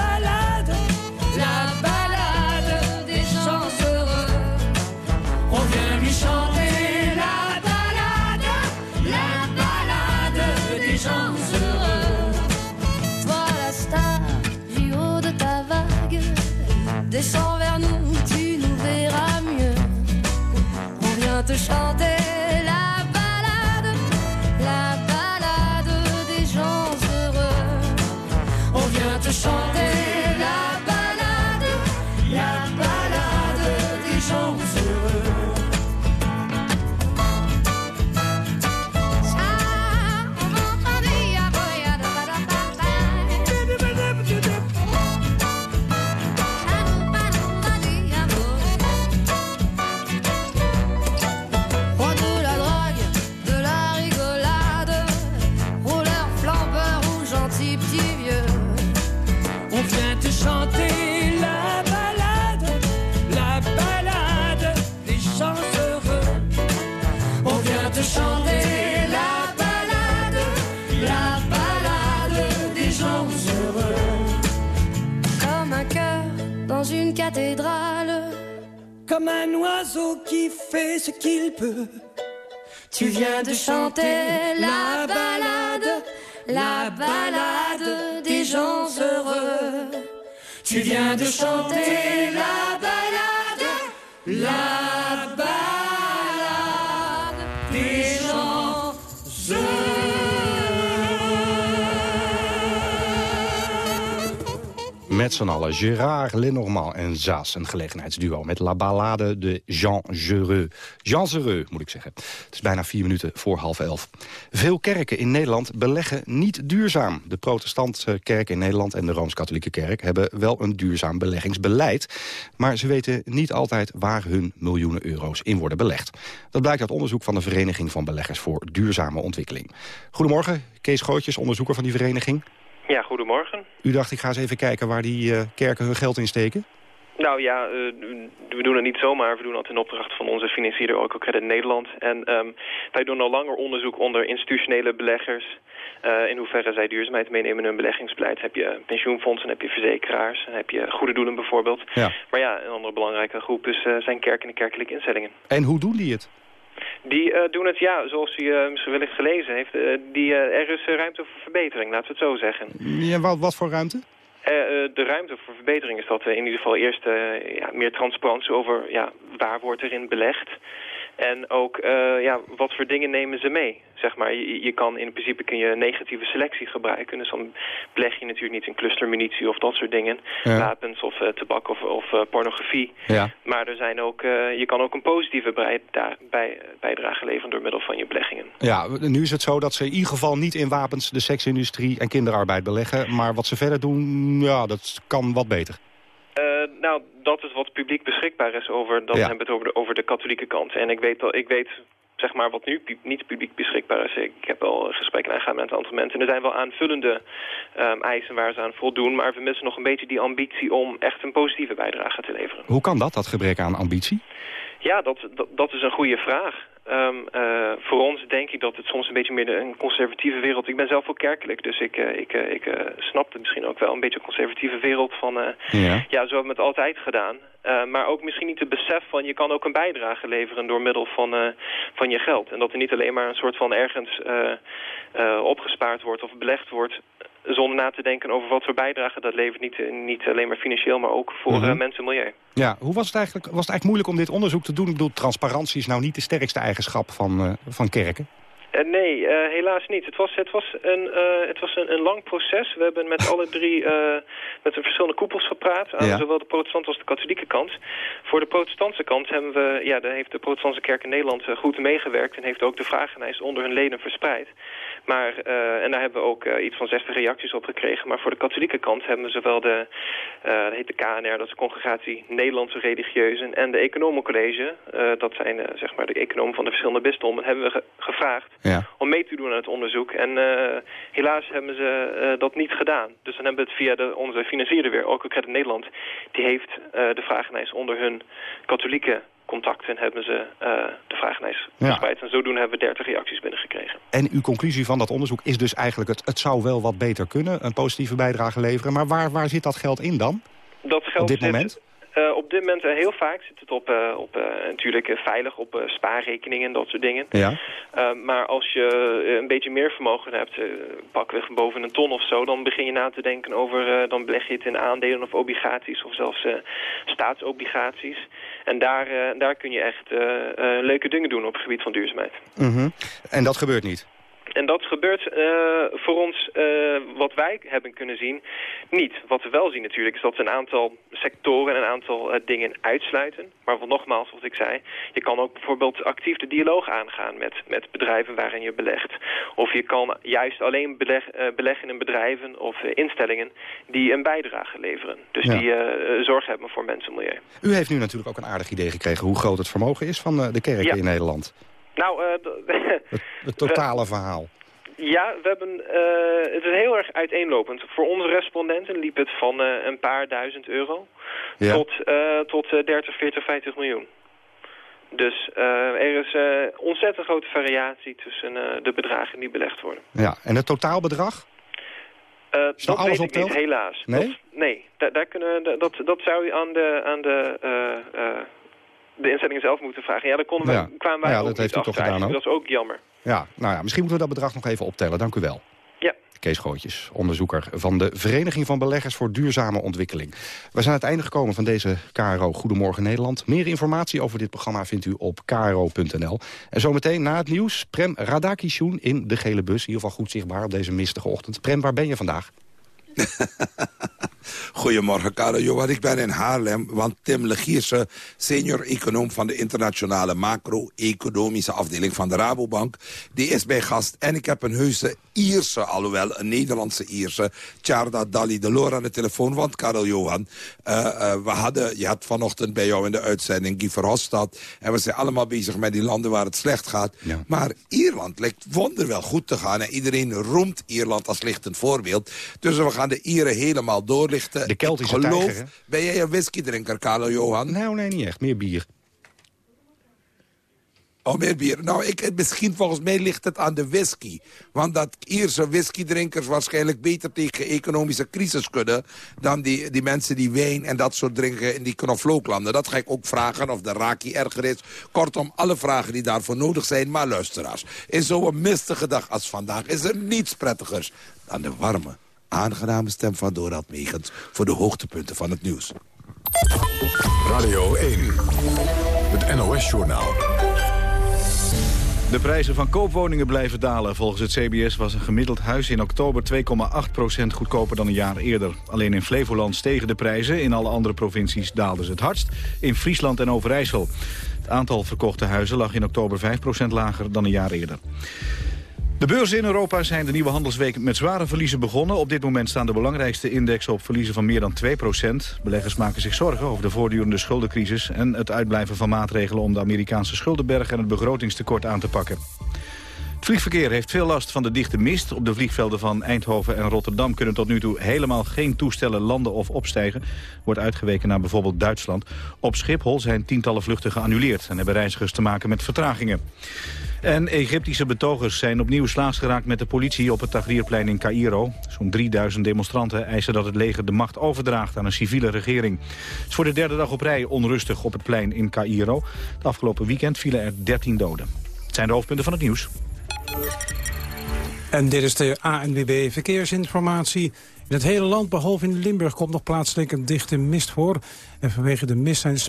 Tu viens de chanter la balade, la balade des gens heureux. Tu viens de chanter la balade, la Met z'n allen Gérard Lenormand en Zaas. Een gelegenheidsduo met La Ballade de Jean Gereux. Jean Gereux, moet ik zeggen. Het is bijna vier minuten voor half elf. Veel kerken in Nederland beleggen niet duurzaam. De protestantse kerk in Nederland en de Rooms-Katholieke kerk... hebben wel een duurzaam beleggingsbeleid. Maar ze weten niet altijd waar hun miljoenen euro's in worden belegd. Dat blijkt uit onderzoek van de Vereniging van Beleggers voor Duurzame Ontwikkeling. Goedemorgen, Kees Gootjes, onderzoeker van die vereniging. Ja, goedemorgen. U dacht, ik ga eens even kijken waar die uh, kerken hun geld in steken? Nou ja, uh, we doen het niet zomaar. We doen dat in opdracht van onze financierder Oco Credit Nederland. En um, wij doen al langer onderzoek onder institutionele beleggers. Uh, in hoeverre zij duurzaamheid meenemen in hun beleggingsbeleid. Heb je pensioenfondsen, heb je verzekeraars, heb je goede doelen bijvoorbeeld. Ja. Maar ja, een andere belangrijke groep is, zijn kerken en kerkelijke instellingen. En hoe doen die het? Die uh, doen het, ja, zoals u uh, misschien wellicht gelezen heeft. Uh, die, er is ruimte voor verbetering, laten we het zo zeggen. Ja, wat, wat voor ruimte? de ruimte voor verbetering is dat we in ieder geval eerst ja, meer transparantie over ja, waar wordt er in belegd. En ook uh, ja, wat voor dingen nemen ze mee. Zeg maar, je, je kan in principe kun je negatieve selectie gebruiken. Dus dan beleg je natuurlijk niet in clustermunitie of dat soort dingen. Ja. Wapens of uh, tabak of, of uh, pornografie. Ja. Maar er zijn ook, je kan ook een positieve bij, bij, bijdrage leveren door middel van je beleggingen. Ja, nu is het zo dat ze in ieder geval niet in wapens, de seksindustrie en kinderarbeid beleggen. Maar wat ze verder doen, ja, dat kan wat beter. Uh, nou, dat is wat publiek beschikbaar is over. Dan Ja. hebben we het over de, over de katholieke kant. En ik weet, al, ik weet zeg maar, wat nu niet publiek beschikbaar is. Ik heb wel gesprekken aangegaan met een aantal mensen. En er zijn wel aanvullende um, eisen waar ze aan voldoen. Maar we missen nog een beetje die ambitie om echt een positieve bijdrage te leveren. Hoe kan dat, dat gebrek aan ambitie? Ja, dat, dat, dat is een goede vraag. Um, uh, voor ons denk ik dat het soms een beetje meer de, een conservatieve wereld... Ik ben zelf ook kerkelijk, dus ik, uh, ik, uh, ik snap het misschien ook wel. Een beetje een conservatieve wereld van... Ja. ja, zo hebben we het altijd gedaan. Maar ook misschien niet het besef van... je kan ook een bijdrage leveren door middel van, van je geld. En dat er niet alleen maar een soort van ergens opgespaard wordt of belegd wordt... zonder na te denken over wat voor bijdrage dat levert. Niet, niet alleen maar financieel, maar ook voor uh, mensen en milieu. Ja, hoe was het eigenlijk? Was het eigenlijk moeilijk om dit onderzoek te doen? Ik bedoel, transparantie is nou niet de sterkste eigenschap van, uh, van kerken. Uh, nee, uh, helaas niet. Het was, het was, een, uh, het was een, een lang proces. We hebben met alle drie met de verschillende koepels gepraat. Aan Ja. zowel de protestantse als de katholieke kant. Voor de protestantse kant hebben we, ja, daar heeft de protestantse kerk in Nederland goed meegewerkt. En heeft ook de vragenlijst onder hun leden verspreid. Maar, en daar hebben we ook iets van 60 reacties op gekregen. Maar voor de katholieke kant hebben we zowel de, dat heet de KNR, dat is de Congregatie Nederlandse Religieuzen. En de Economencollege, dat zijn zeg maar de economen van de verschillende bisdommen, hebben we ge gevraagd Ja. om mee te doen aan het onderzoek. En uh, helaas hebben ze uh, dat niet gedaan. Dus dan hebben we het via de, onze financierder weer, ook Credit Nederland. Die heeft uh, de vragenlijst onder hun katholieke contacten hebben ze de vragenlijst Ja. verspreid. En zodoende hebben we 30 reacties binnengekregen. En uw conclusie van dat onderzoek is dus eigenlijk... het, het zou wel wat beter kunnen, een positieve bijdrage leveren. Maar waar, waar zit dat geld in dan? Dat geld Op dit zit, moment? Uh, op dit moment uh, heel vaak zit het op, uh, op natuurlijk veilig op spaarrekeningen en dat soort dingen. Ja. maar als je een beetje meer vermogen hebt, pakweg boven een ton of zo, dan begin je na te denken over, dan beleg je het in aandelen of obligaties of zelfs staatsobligaties. En daar, daar kun je echt leuke dingen doen op het gebied van duurzaamheid. Mm -hmm. En dat gebeurt niet? En dat gebeurt uh, voor ons, uh, wat wij hebben kunnen zien, niet. Wat we wel zien natuurlijk is dat een aantal sectoren en een aantal uh, dingen uitsluiten. Maar wat nogmaals, wat ik zei, je kan ook bijvoorbeeld actief de dialoog aangaan met, met bedrijven waarin je belegt. Of je kan juist alleen beleg, beleggen in bedrijven of instellingen die een bijdrage leveren. Dus ja. die zorg hebben voor mensen en milieu. U heeft nu natuurlijk ook een aardig idee gekregen hoe groot het vermogen is van de kerken ja. in Nederland. Nou, uh, het, het, totale we, verhaal. Ja, we hebben, uh, het is heel erg uiteenlopend. Voor onze respondenten liep het van uh, een paar duizend euro ja. tot, tot 30, 40, 50 miljoen. Dus uh, er is uh, ontzettend grote variatie tussen uh, de bedragen die belegd worden. Ja, en het totaalbedrag? dat alles weet ik niet, helaas. Nee? Dat, nee, da daar kunnen, dat, dat zou u aan de, aan de, de instellingen zelf moeten vragen. Ja, daar konden we, ja. kwamen wij ja, dat heeft u toch gedaan ook? Dat is ook jammer. Ja, nou ja, misschien moeten we dat bedrag nog even optellen. Dank u wel. Ja. Kees Gootjes, onderzoeker van de Vereniging van Beleggers voor Duurzame Ontwikkeling. We zijn aan het einde gekomen van deze KRO Goedemorgen Nederland. Meer informatie over dit programma vindt u op kro.nl. En zometeen na het nieuws, Prem Radakishun in de gele bus. In ieder geval goed zichtbaar op deze mistige ochtend. Prem, waar ben je vandaag? Goedemorgen, Karel Johan. Ik ben in Haarlem, want Tim Legierse, senior econoom van de internationale macro-economische afdeling van de Rabobank, die is bij gast. En ik heb een heuse Ierse, alhoewel een Nederlandse Ierse, Tjarda Dali de Loor aan de telefoon. Want Karel Johan, uh, uh, we hadden, je had vanochtend bij jou in de uitzending Guy Verhofstadt, en we zijn allemaal bezig met die landen waar het slecht gaat. Ja. Maar Ierland lijkt wonderwel goed te gaan en iedereen roemt Ierland als lichtend voorbeeld. Dus we gaan de Ieren helemaal doorlichten. De Keltische ik geloof, tijger? Ben jij een whiskydrinker, Carlo Johan? Nou, nee, niet echt. Meer bier. Oh, meer bier. Nou, ik, misschien volgens mij ligt het aan de whisky. Want dat Ierse whiskydrinkers waarschijnlijk beter tegen economische crisis kunnen... dan die, die mensen die wijn en dat soort drinken in die knoflooklanden. Dat ga ik ook vragen of de raki erger is. Kortom, alle vragen die daarvoor nodig zijn. Maar luisteraars, in zo'n mistige dag als vandaag is er niets prettigers dan de warme aangename stem van Dorald Megens... voor de hoogtepunten van het nieuws. Radio 1, het NOS-journaal. De prijzen van koopwoningen blijven dalen. Volgens het CBS was een gemiddeld huis in oktober 2,8% goedkoper dan een jaar eerder. Alleen in Flevoland stegen de prijzen. In alle andere provincies daalden ze het hardst. In Friesland en Overijssel. Het aantal verkochte huizen lag in oktober 5% lager dan een jaar eerder. De beurzen in Europa zijn de nieuwe handelsweek met zware verliezen begonnen. Op dit moment staan de belangrijkste indexen op verliezen van meer dan 2% Beleggers maken zich zorgen over de voortdurende schuldencrisis... en het uitblijven van maatregelen om de Amerikaanse schuldenberg... en het begrotingstekort aan te pakken. Het vliegverkeer heeft veel last van de dichte mist. Op de vliegvelden van Eindhoven en Rotterdam kunnen tot nu toe helemaal geen toestellen landen of opstijgen. Wordt uitgeweken naar bijvoorbeeld Duitsland. Op Schiphol zijn tientallen vluchten geannuleerd en hebben reizigers te maken met vertragingen. En Egyptische betogers zijn opnieuw slaags geraakt met de politie op het Tahrirplein in Cairo. Zo'n 3000 demonstranten eisen dat het leger de macht overdraagt aan een civiele regering. Het is voor de derde dag op rij onrustig op het plein in Cairo. Het afgelopen weekend vielen er 13 doden. Het zijn de hoofdpunten van het nieuws. En dit is de ANWB Verkeersinformatie. In het hele land, behalve in Limburg, komt nog plaatselijk een dichte mist voor. En vanwege de mist zijn de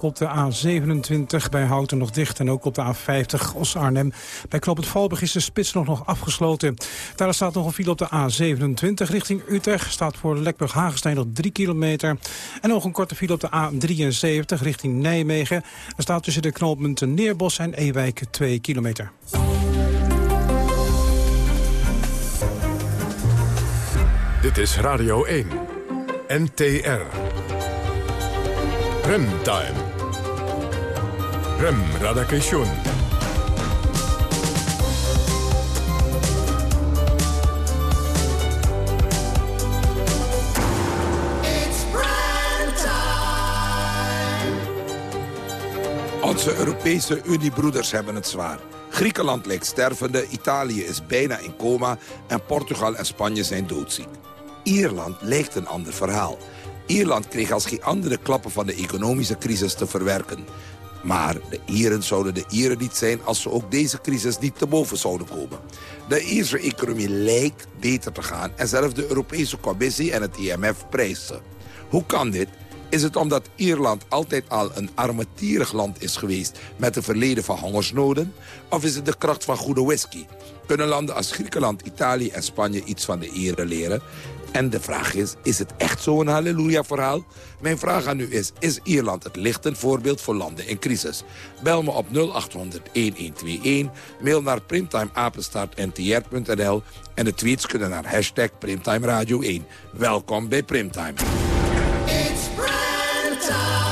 op de A27 bij Houten nog dicht... en ook op de A50 Os-Arnhem. Bij Knoop is de spits nog, nog afgesloten. Daar staat nog een file op de A27 richting Utrecht. Staat voor Lekburg-Hagenstein nog 3 kilometer. En nog een korte file op de A73 richting Nijmegen. Er staat tussen de knooppunten Neerbos en Ewijk 2 kilometer. Dit is Radio 1. NTR. Remtime. Rem Radakation. Onze Europese Uniebroeders hebben het zwaar. Griekenland lijkt stervende, Italië is bijna in coma... en Portugal en Spanje zijn doodziek. Ierland lijkt een ander verhaal. Ierland kreeg als geen andere klappen van de economische crisis te verwerken. Maar de Ieren zouden de Ieren niet zijn als ze ook deze crisis niet te boven zouden komen. De Ierse economie lijkt beter te gaan en zelfs de Europese Commissie en het IMF prijzen. Hoe kan dit? Is het omdat Ierland altijd al een armetierig land is geweest... met een verleden van hongersnoden? Of is het de kracht van goede whisky? Kunnen landen als Griekenland, Italië en Spanje iets van de Ieren leren? En de vraag is, is het echt zo'n halleluja-verhaal? Mijn vraag aan u is, is Ierland het lichtend voorbeeld voor landen in crisis? Bel me op 0800-1121, mail naar primtimeapenstaartntr.nl... en de tweets kunnen naar hashtag Primtime Radio 1. Welkom bij Primtime. It's Primtime.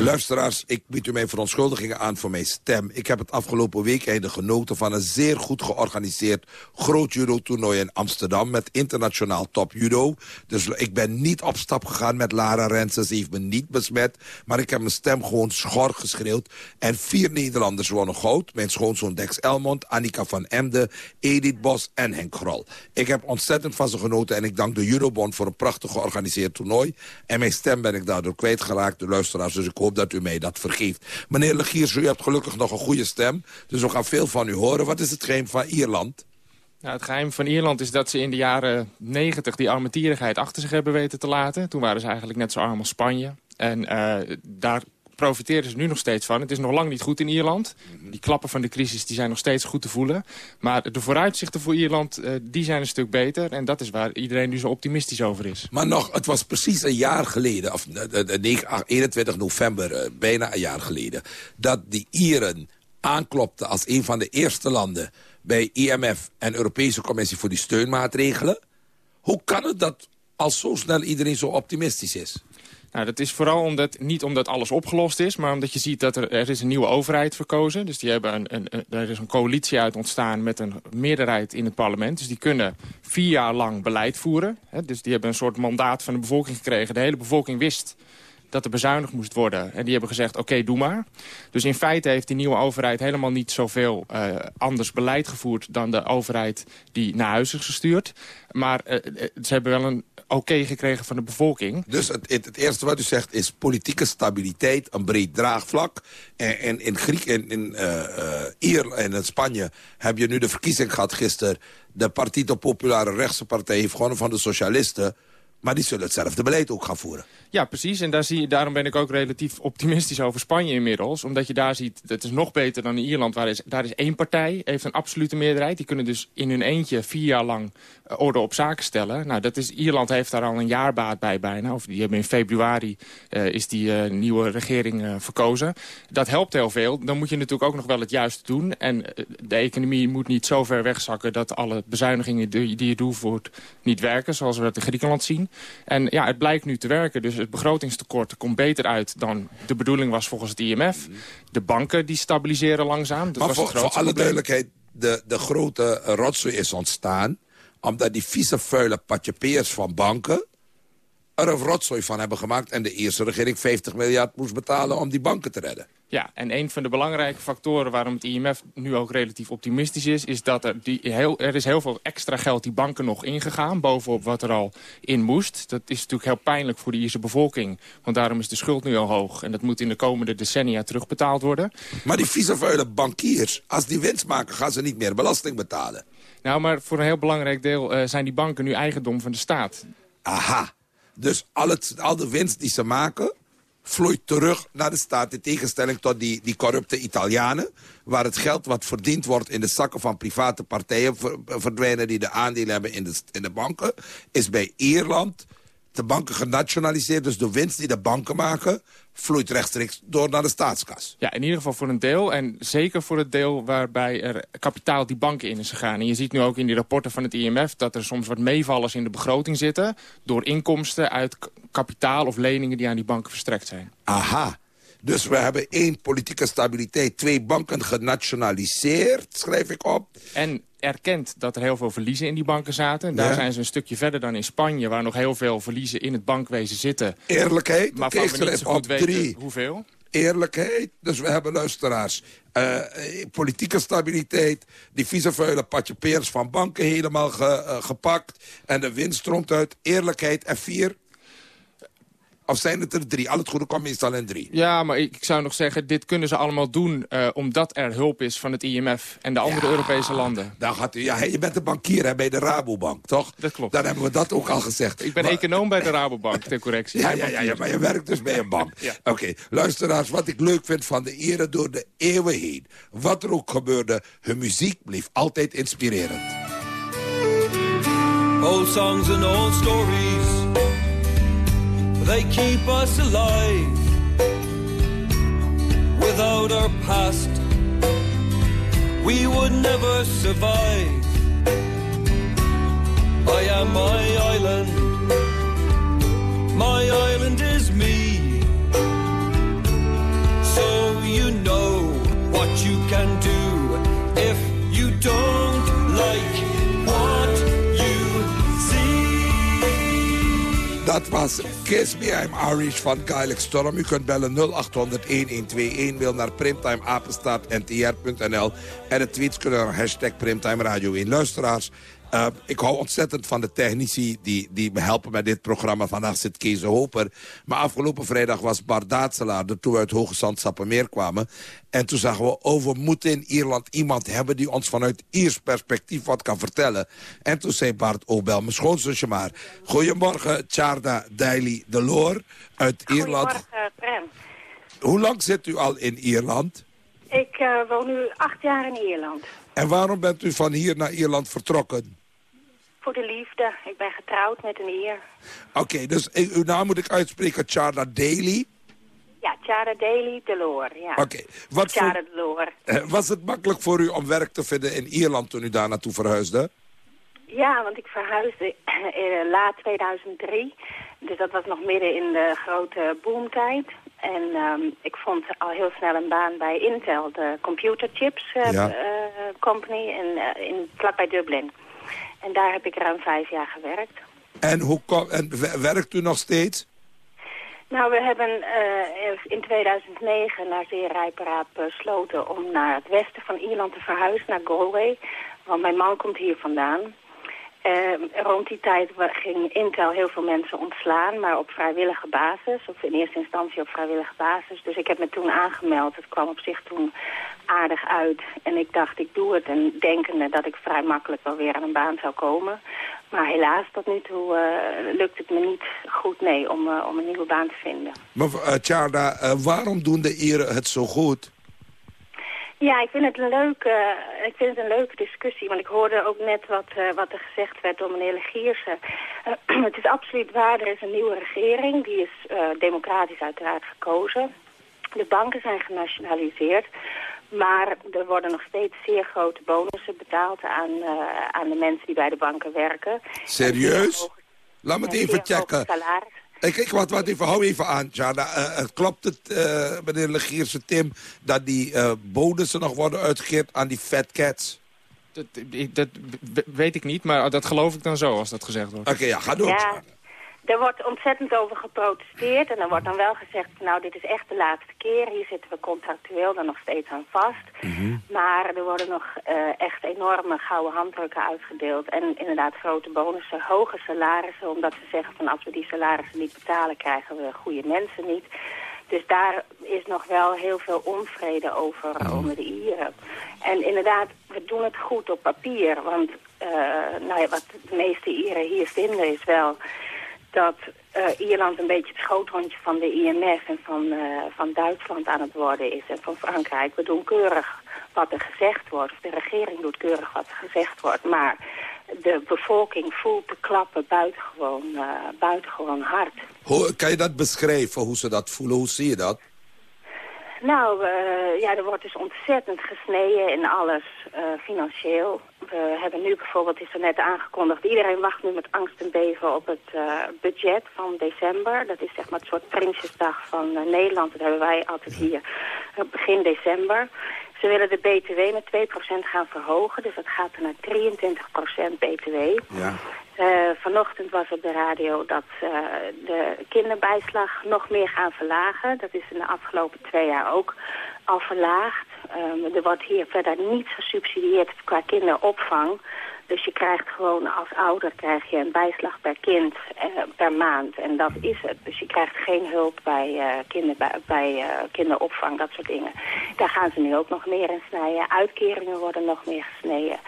Luisteraars, ik bied u mijn verontschuldigingen aan voor mijn stem. Ik heb het afgelopen weekende genoten van een zeer goed georganiseerd groot judo-toernooi in Amsterdam met internationaal top judo. Dus ik ben niet op stap gegaan met Lara Rensen, ze heeft me niet besmet. Maar ik heb mijn stem gewoon schor geschreeuwd. En vier Nederlanders wonnen goud. Mijn schoonzoon Dex Elmond, Annika van Emden, Edith Bos en Henk Grol. Ik heb ontzettend van ze genoten en ik dank de Judobond voor een prachtig georganiseerd toernooi. En mijn stem ben ik daardoor kwijtgeraakt, de luisteraars. Dus ik hoop dat u mij dat vergeeft. Meneer Legiers, u hebt gelukkig nog een goede stem. Dus we gaan veel van u horen. Wat is het geheim van Ierland? Nou, het geheim van Ierland is dat ze in de jaren 90 die armetierigheid achter zich hebben weten te laten. Toen waren ze eigenlijk net zo arm als Spanje. En uh, daar profiteren ze nu nog steeds van. Het is nog lang niet goed in Ierland. Die klappen van de crisis die zijn nog steeds goed te voelen. Maar de vooruitzichten voor Ierland uh, die zijn een stuk beter. En dat is waar iedereen nu zo optimistisch over is. Maar nog, het was precies een jaar geleden, of uh, 21 november, uh, bijna een jaar geleden... dat die Ieren aanklopten als een van de eerste landen... bij IMF en Europese Commissie voor die steunmaatregelen. Hoe kan het dat al zo snel iedereen zo optimistisch is? Nou, dat is vooral omdat, niet omdat alles opgelost is... maar omdat je ziet dat er, er is een nieuwe overheid verkozen. Dus die hebben een, een, er is een coalitie uit ontstaan met een meerderheid in het parlement. Dus die kunnen vier jaar lang beleid voeren. Hè? Dus die hebben een soort mandaat van de bevolking gekregen. De hele bevolking wist dat er bezuinigd moest worden. En die hebben gezegd, oké, doe maar. Dus in feite heeft die nieuwe overheid helemaal niet zoveel uh, anders beleid gevoerd... dan de overheid die naar huis is gestuurd. Maar uh, ze hebben wel een oké gekregen van de bevolking. Dus het, het, eerste wat u zegt is politieke stabiliteit, een breed draagvlak. En, en in Griek en in uh, Ierland en in Spanje heb je nu de verkiezing gehad gisteren. De Partito Populare rechtse partij heeft gewonnen van de socialisten. Maar die zullen hetzelfde beleid ook gaan voeren. Ja, precies. En daar zie je, daarom ben ik ook relatief optimistisch over Spanje inmiddels. Omdat je daar ziet, dat is nog beter dan in Ierland. Waar is, daar is één partij, heeft een absolute meerderheid. Die kunnen dus in hun eentje vier jaar lang uh, orde op zaken stellen. Nou, dat is, Ierland heeft daar al een jaar baat bij bijna. Of die hebben in februari uh, is die uh, nieuwe regering verkozen. Dat helpt heel veel. Dan moet je natuurlijk ook nog wel het juiste doen. En de economie moet niet zo ver wegzakken... dat alle bezuinigingen die, die je doet niet werken. Zoals we dat in Griekenland zien. En ja, het blijkt nu te werken. Dus het begrotingstekort komt beter uit dan de bedoeling was volgens het IMF. De banken die stabiliseren langzaam. Dat maar was voor, het voor alle probleem. duidelijkheid, de, de grote rotzooi is ontstaan... omdat die vieze vuile patjepeers van banken er een rotzooi van hebben gemaakt... en de eerste regering 50 miljard moest betalen om die banken te redden. Ja, en een van de belangrijke factoren waarom het IMF nu ook relatief optimistisch is... is dat er, die heel, er is heel veel extra geld die banken nog ingegaan... bovenop wat er al in moest. Dat is natuurlijk heel pijnlijk voor de Ierse bevolking. Want daarom is de schuld nu al hoog. En dat moet in de komende decennia terugbetaald worden. Maar die vieze vuile bankiers, als die winst maken... gaan ze niet meer belasting betalen. Nou, maar voor een heel belangrijk deel uh, zijn die banken nu eigendom van de staat. Aha. Dus al, het, al de winst die ze maken vloeit terug naar de staat... in tegenstelling tot die, die corrupte Italianen... waar het geld wat verdiend wordt in de zakken van private partijen verdwijnen... die de aandelen hebben in de, in de banken... is bij Ierland de banken genationaliseerd. Dus de winst die de banken maken vloeit rechtstreeks door naar de staatskas. Ja, in ieder geval voor een deel. En zeker voor het deel waarbij er kapitaal die banken in is gegaan. En je ziet nu ook in die rapporten van het IMF... dat er soms wat meevallers in de begroting zitten... door inkomsten uit kapitaal of leningen die aan die banken verstrekt zijn. Aha. Dus we hebben één, politieke stabiliteit. Twee, banken genationaliseerd, schrijf ik op. En erkent dat er heel veel verliezen in die banken zaten. Daar Ja. zijn ze een stukje verder dan in Spanje... waar nog heel veel verliezen in het bankwezen zitten. Eerlijkheid, Maar van we niet schrijf zo goed weten drie. hoeveel. Eerlijkheid, dus we hebben luisteraars. Eh, politieke stabiliteit, die vieze vuile patjepeers van banken helemaal ge- eh, gepakt. En de winst stroomt uit. Eerlijkheid en vier. Of zijn het er drie? Al het goede komt meestal in drie. Ja, maar ik ik zou nog zeggen, dit kunnen ze allemaal doen... eh, omdat er hulp is van het IMF en de andere Europese landen. Dan gaat u, ja, je bent een bankier hè, bij de Rabobank, toch? Dat klopt. Dan hebben we dat ook al gezegd. Ik ben Maar- econoom bij de Rabobank, ter correctie. Ja, ja, ja, maar je werkt dus bij een bank. Ja. Oké, luisteraars, wat ik leuk vind van de ere door de eeuwen heen. Wat er ook gebeurde, hun muziek bleef altijd inspirerend. Old songs and old stories, they keep us alive. Without our past, we would never survive. I am my island, Kiss Me, I'm Irish van Gaelic Storm. U kunt bellen 0800-1121, mail naar primtimeapenstaartntr.nl. En het tweets kunnen naar hashtag Primtime Radio 1. Luisteraars, uh, ik hou ontzettend van de technici die, die me helpen met dit programma. Vandaag zit Kees de Hoper. Maar afgelopen vrijdag was Bart Daatselaar toen we uit Hoge Zand kwamen. En toen zagen we, oh, we moeten in Ierland iemand hebben... die ons vanuit Iers perspectief wat kan vertellen. En toen zei Bart, oh, bel mijn schoonzusje maar. Goedemorgen, Tjarda Daily de Loor uit Ierland. Goedemorgen, Prem. Hoe lang zit u al in Ierland? Ik uh, woon nu acht jaar in Ierland. En waarom bent u van hier naar Ierland vertrokken? Voor de liefde. Ik ben getrouwd met een Ier. Oké, okay, dus uw naam moet ik uitspreken, Charda Daly? Ja, Chara Daly Delor, ja. Oké. Okay, wat Chara voor, Delor. Was het makkelijk voor u om werk te vinden in Ierland toen u daar naartoe verhuisde? Ja, want ik verhuisde in laat 2003. Dus dat was nog midden in de grote boomtijd. En um, ik vond al heel snel een baan bij Intel, de computerchips uh, ja. uh, company in, uh, in, vlakbij Dublin. En daar heb ik ruim vijf jaar gewerkt. En, hoe kom, en werkt u nog steeds? Nou, we hebben in 2009 naar zeer rijperaad besloten om naar het westen van Ierland te verhuizen, naar Galway. Want mijn man komt hier vandaan. Uh, rond die tijd ging Intel heel veel mensen ontslaan, maar op vrijwillige basis. Of in eerste instantie op vrijwillige basis. Dus ik heb me toen aangemeld. Het kwam op zich toen aardig uit. En ik dacht, ik doe het. En denkende dat ik vrij makkelijk wel weer aan een baan zou komen. Maar helaas, tot nu toe uh, lukt het me niet goed, nee, om, uh, om een nieuwe baan te vinden. Maar uh, Tjarda, waarom doen de Ieren het zo goed? Ja, ik vind het een leuke, ik vind het een leuke discussie. Want ik hoorde ook net wat, uh, wat er gezegd werd door meneer Legiersen. Uh, het is absoluut waar, er is een nieuwe regering. Die is uh, democratisch uiteraard gekozen. De banken zijn genationaliseerd. Maar er worden nog steeds zeer grote bonussen betaald aan, aan de mensen die bij de banken werken. Serieus? Laat me het even checken. Ik, ik wat, wat even, hou even aan, Jana. Uh, klopt het, uh, meneer Legierse Tim, dat die uh, bonussen nog worden uitgegeven aan die fat cats? Dat, dat, weet ik niet, maar dat geloof ik dan zo als dat gezegd wordt. Oké, ja, ga door. Ja, er wordt ontzettend over geprotesteerd en er wordt dan wel gezegd, nou dit is echt de laatste keer, hier zitten we contractueel dan nog steeds aan vast. Mm Maar er worden nog uh, echt enorme gouden handdrukken uitgedeeld en inderdaad grote bonussen, hoge salarissen, omdat ze zeggen van als we die salarissen niet betalen krijgen we goede mensen niet. Dus daar is nog wel heel veel onvrede over Mhm. onder de Ieren. En inderdaad, we doen het goed op papier. Want uh, nou ja, wat de meeste Ieren hier vinden is wel dat uh, Ierland een beetje het schoothondje van de IMF en van, uh, van Duitsland aan het worden is. En van Frankrijk. We doen keurig wat er gezegd wordt. De regering doet keurig wat er gezegd wordt. Maar de bevolking voelt de klappen buitengewoon, uh, buitengewoon hard. Hoe, kan je dat beschrijven, hoe ze dat voelen? Hoe zie je dat? Nou, ja, er wordt dus ontzettend gesneden in alles financieel. We hebben nu bijvoorbeeld, is er net aangekondigd, iedereen wacht nu met angst en beven op het uh, budget van december. Dat is zeg maar het soort Prinsjesdag van Nederland. Dat hebben wij altijd hier begin december. Ze willen de BTW met 2% gaan verhogen, dus dat gaat er naar 23% BTW. Ja. Uh, vanochtend was op de radio dat de kinderbijslag nog meer gaan verlagen. Dat is in de afgelopen twee jaar ook al verlaagd. Um, er wordt hier verder niet gesubsidieerd qua kinderopvang. Dus je krijgt gewoon als ouder krijg je een bijslag per kind uh, per maand. En dat is het. Dus je krijgt geen hulp bij, uh, kinder, bij, bij uh, kinderopvang, dat soort dingen. Daar gaan ze nu ook nog meer in snijden. Uitkeringen worden nog meer gesneden.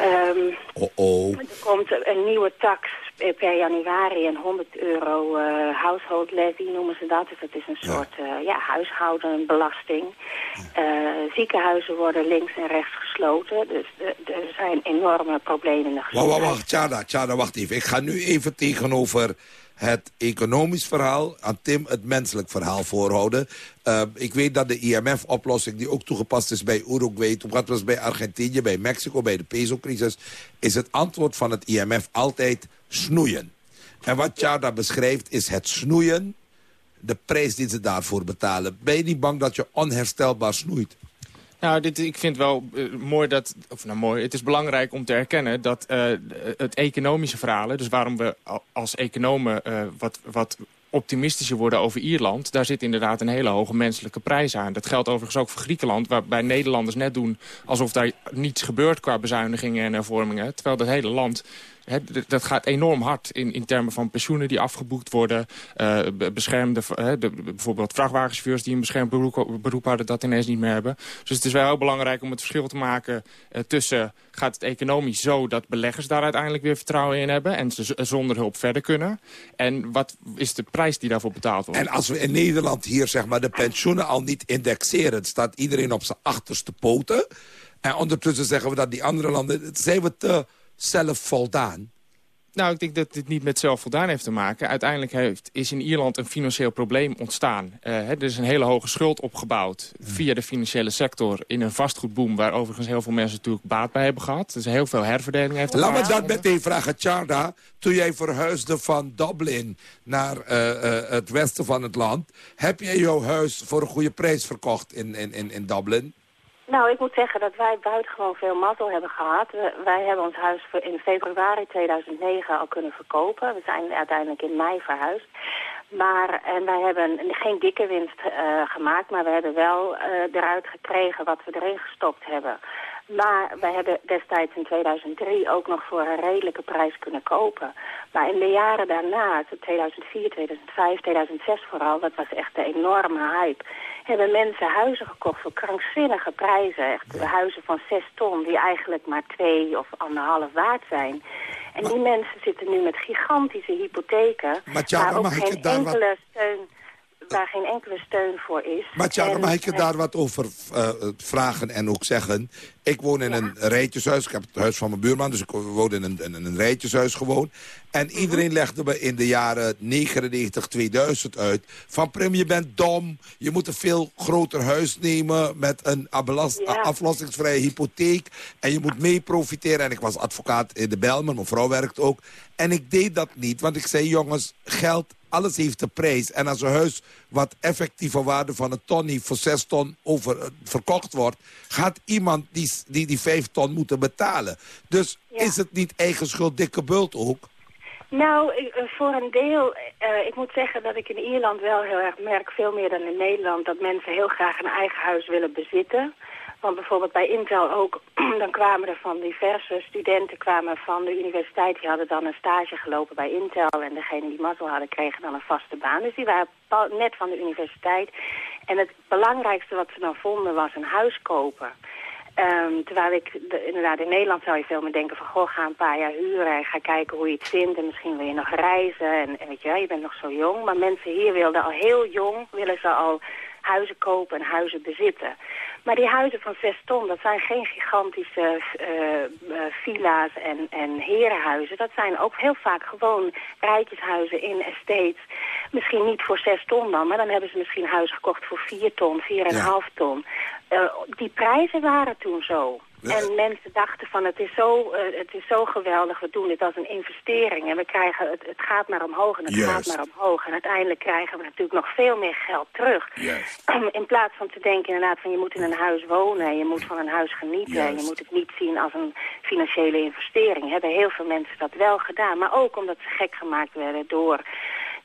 Um, oh oh. Er komt een nieuwe tax per januari, een 100 euro uh, household levy noemen ze dat. Dus dat is een soort uh, ja, huishoudenbelasting. Uh, ziekenhuizen worden links en rechts gesloten. Dus er zijn enorme problemen in de gezondheid. Wacht, wacht, Tjada, Tjada, wacht even. Ik ga nu even tegenover het economisch verhaal aan Tim het menselijk verhaal voorhouden. Uh, ik weet dat de IMF-oplossing die ook toegepast is bij Uruguay... toen was bij Argentinië, bij Mexico, bij de peso-crisis... is het antwoord van het IMF altijd snoeien. En wat Tjada beschrijft is het snoeien, de prijs die ze daarvoor betalen. Ben je niet bang dat je onherstelbaar snoeit? Nou, dit, ik vind wel uh, mooi dat, of nou mooi, het is belangrijk om te erkennen dat uh, het economische verhalen, dus waarom we als economen uh, wat, wat optimistischer worden over Ierland... daar zit inderdaad een hele hoge menselijke prijs aan. Dat geldt overigens ook voor Griekenland... waarbij Nederlanders net doen alsof daar niets gebeurt... qua bezuinigingen en hervormingen. Terwijl dat hele land dat gaat enorm hard in, in termen van pensioenen die afgeboekt worden. Uh, beschermde, de, bijvoorbeeld vrachtwagenchauffeurs die een beschermd beroep, beroep, hadden... dat ineens niet meer hebben. Dus het is wel heel belangrijk om het verschil te maken uh, tussen... gaat het economisch zo dat beleggers daar uiteindelijk weer vertrouwen in hebben... en ze zonder hulp verder kunnen. En wat is de prijs die daarvoor betaald wordt? En als we in Nederland hier zeg maar, de pensioenen al niet indexeren... staat iedereen op zijn achterste poten... En ondertussen zeggen we dat die andere landen... zijn we te zelfvoldaan? Nou, ik denk dat dit niet met zelfvoldaan heeft te maken. Uiteindelijk heeft, is in Ierland een financieel probleem ontstaan. Uh, er is een hele hoge schuld opgebouwd via de financiële sector... in een vastgoedboom waar overigens heel veel mensen natuurlijk baat bij hebben gehad. Dus heel veel herverdeling heeft Laat me dat meteen vragen, Charda. Toen jij verhuisde van Dublin naar uh, uh, het westen van het land... heb jij jouw huis voor een goede prijs verkocht in, in, in, in Dublin? Nou, ik moet zeggen dat wij buitengewoon veel mazzel hebben gehad. wij hebben ons huis in februari 2009 al kunnen verkopen. We zijn uiteindelijk in mei verhuisd. Maar, en wij hebben geen dikke winst uh, gemaakt, maar we hebben wel uh, eruit gekregen wat we erin gestopt hebben. Maar wij hebben destijds in 2003 ook nog voor een redelijke prijs kunnen kopen. Maar in de jaren daarna, 2004, 2005, 2006 vooral, dat was echt een enorme hype hebben mensen huizen gekocht voor krankzinnige prijzen. Echt huizen van 6 ton die eigenlijk maar 2 of anderhalf waard zijn. En die mensen zitten nu met gigantische hypotheken. Maar waar ook geen enkele steun waar geen enkele steun voor is. Maar Tjara, mag ik je daar wat over uh, vragen en ook zeggen? Ik woon in een rijtjeshuis. Ik heb het huis van mijn buurman, dus ik woon in een, in een rijtjeshuis gewoon. En mhm. iedereen legde me in de jaren 99, 2000 uit... van Prim, je bent dom, je moet een veel groter huis nemen... met een aflossingsvrije hypotheek en je moet mee profiteren. En ik was advocaat in de Belmen, mijn vrouw werkt ook. En ik deed dat niet, want ik zei, jongens, geld alles heeft een prijs. En als een huis wat effectieve waarde van een ton heeft voor zes ton over, uh, verkocht wordt... gaat iemand die, die die vijf ton moeten betalen. Dus is het niet eigen schuld dikke bult ook? Nou, eh, voor een deel, uh, ik moet zeggen dat ik in Ierland wel heel erg merk, veel meer dan in Nederland, dat mensen heel graag een eigen huis willen bezitten. Want bijvoorbeeld bij Intel ook, dan kwamen er van diverse studenten kwamen van de universiteit. Die hadden dan een stage gelopen bij Intel. En degene die mazzel hadden kregen dan een vaste baan. Dus die waren net van de universiteit. En het belangrijkste wat ze dan vonden was een huis kopen. Um, terwijl ik, de, inderdaad, in Nederland zou je veel meer denken van... goh, ga een paar jaar huren en ga kijken hoe je het vindt... en misschien wil je nog reizen en, en weet je je bent nog zo jong. Maar mensen hier wilden al heel jong, willen ze al huizen kopen en huizen bezitten. Maar die huizen van 6 ton, dat zijn geen gigantische uh, villa's en, en herenhuizen. Dat zijn ook heel vaak gewoon rijtjeshuizen in estates. Misschien niet voor 6 ton dan, maar dan hebben ze misschien huizen gekocht voor 4 ton, 4,5 ja. ton. Uh, die prijzen waren toen zo. En mensen dachten van het is, zo, uh, het is zo geweldig, we doen dit als een investering. En we krijgen, het, het gaat maar omhoog en het Juist. gaat maar omhoog. En uiteindelijk krijgen we natuurlijk nog veel meer geld terug. Juist. In plaats van te denken inderdaad van je moet in een huis wonen. En je moet van een huis genieten. En je moet het niet zien als een financiële investering. Hebben heel veel mensen dat wel gedaan. Maar ook omdat ze gek gemaakt werden door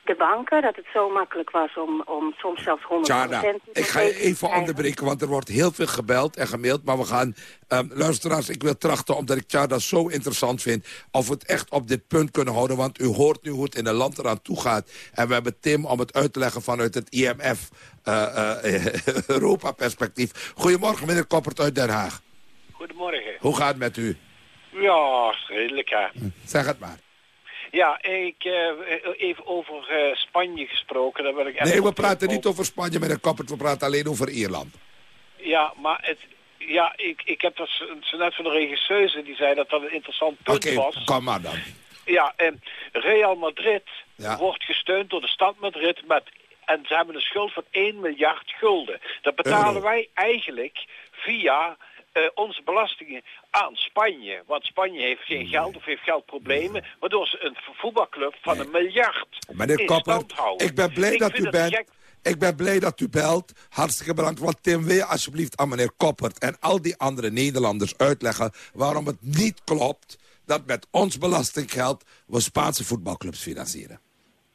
de banken. Dat het zo makkelijk was om, om soms zelfs 100% Tjana, ik ga je even onderbreken, want er wordt heel veel gebeld en gemaild. Maar we gaan, um, luisteraars, ik wil trachten, omdat ik Tjana zo interessant vind... of we het echt op dit punt kunnen houden. Want u hoort nu hoe het in het land eraan toe gaat. En we hebben Tim om het uit te leggen vanuit het IMF uh, uh, Europa-perspectief. Goedemorgen, meneer Koppert uit Den Haag. Goedemorgen. Hoe gaat het met u? Ja, redelijk hè. Zeg het maar. Ja, ik, uh, even over uh, Spanje gesproken. Daar wil ik nee, we praten niet over Spanje, meneer Koppert. We praten alleen over Ierland. Ja, maar het, ja, ik, ik heb dat zo net van de regisseuse die zei dat dat een interessant punt okay, was. kom maar dan. Ja, en Real Madrid ja. wordt gesteund door de stad Madrid met... En ze hebben een schuld van 1 miljard gulden. Dat betalen Euro. wij eigenlijk via uh, onze belastingen aan Spanje. Want Spanje heeft geen geld of heeft geldproblemen. Waardoor ze een voetbalclub van een miljard Meneer in Koppert, stand houden. ik ben blij ik dat u bent. Gek... Ik ben blij dat u belt. Hartstikke bedankt. Want Tim, wil je alsjeblieft aan meneer Koppert... en al die andere Nederlanders uitleggen... waarom het niet klopt dat met ons belastinggeld... we Spaanse voetbalclubs financieren?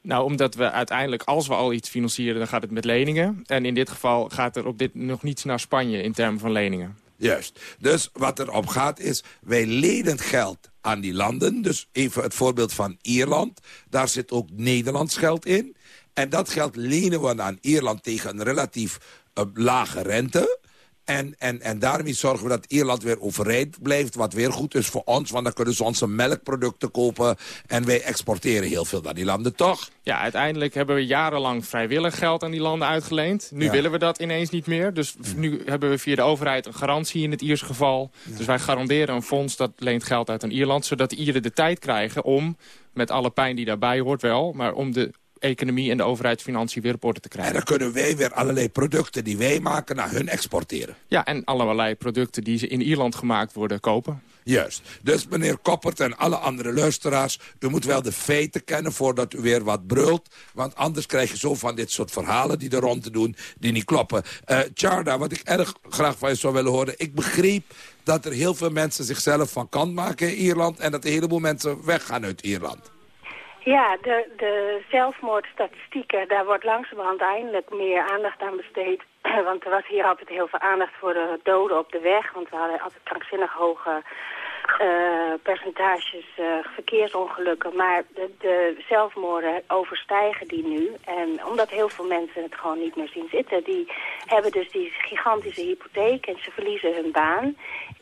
Nou, omdat we uiteindelijk, als we al iets financieren, dan gaat het met leningen. En in dit geval gaat er op dit nog niets naar Spanje in termen van leningen. Juist. Dus wat er op gaat is, wij lenen geld aan die landen. Dus even het voorbeeld van Ierland. Daar zit ook Nederlands geld in. En dat geld lenen we aan Ierland tegen een relatief uh, lage rente. En, en, en daarmee zorgen we dat Ierland weer overeind blijft. Wat weer goed is voor ons. Want dan kunnen ze onze melkproducten kopen. En wij exporteren heel veel naar die landen, toch? Ja, uiteindelijk hebben we jarenlang vrijwillig geld aan die landen uitgeleend. Nu willen we dat ineens niet meer. Dus nu hebben we via de overheid een garantie in het Ierse geval. Dus wij garanderen een fonds dat leent geld uit aan Ierland. Zodat de Ieren de tijd krijgen om, met alle pijn die daarbij hoort wel... maar om de economie en de overheidsfinanciën weer op orde te krijgen. En dan kunnen wij weer allerlei producten die wij maken naar hun exporteren. Ja, en allerlei producten die ze in Ierland gemaakt worden kopen. Juist. Dus meneer Koppert en alle andere luisteraars... u moet wel de feiten kennen voordat u weer wat brult. Want anders krijg je zo van dit soort verhalen die er rond te doen... die niet kloppen. Uh, Charda, wat ik erg graag van je zou willen horen... ik begreep dat er heel veel mensen zichzelf van kant maken in Ierland... en dat een heleboel mensen weggaan uit Ierland. Ja, de, de zelfmoordstatistieken, daar wordt langzamerhand eindelijk meer aandacht aan besteed. Want er was hier altijd heel veel aandacht voor de doden op de weg. Want we hadden altijd krankzinnig hoge uh, percentages uh, verkeersongelukken. Maar de, de, zelfmoorden overstijgen die nu. En omdat heel veel mensen het gewoon niet meer zien zitten. Die hebben dus die gigantische hypotheek en ze verliezen hun baan.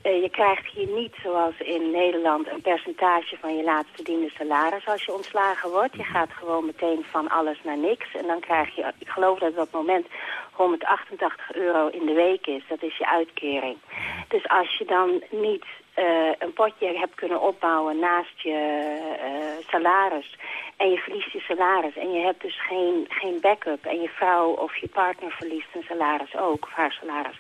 Uh, je krijgt hier niet zoals in Nederland een percentage van je laatste diende salaris als je ontslagen wordt. Je gaat gewoon meteen van alles naar niks. En dan krijg je, ik geloof dat op dat moment 188 euro in de week is. Dat is je uitkering. Dus als je dan niet uh, een potje hebt kunnen opbouwen naast je uh, salaris. En je verliest je salaris. En je hebt dus geen, geen backup. En je vrouw of je partner verliest een salaris ook, of haar salaris.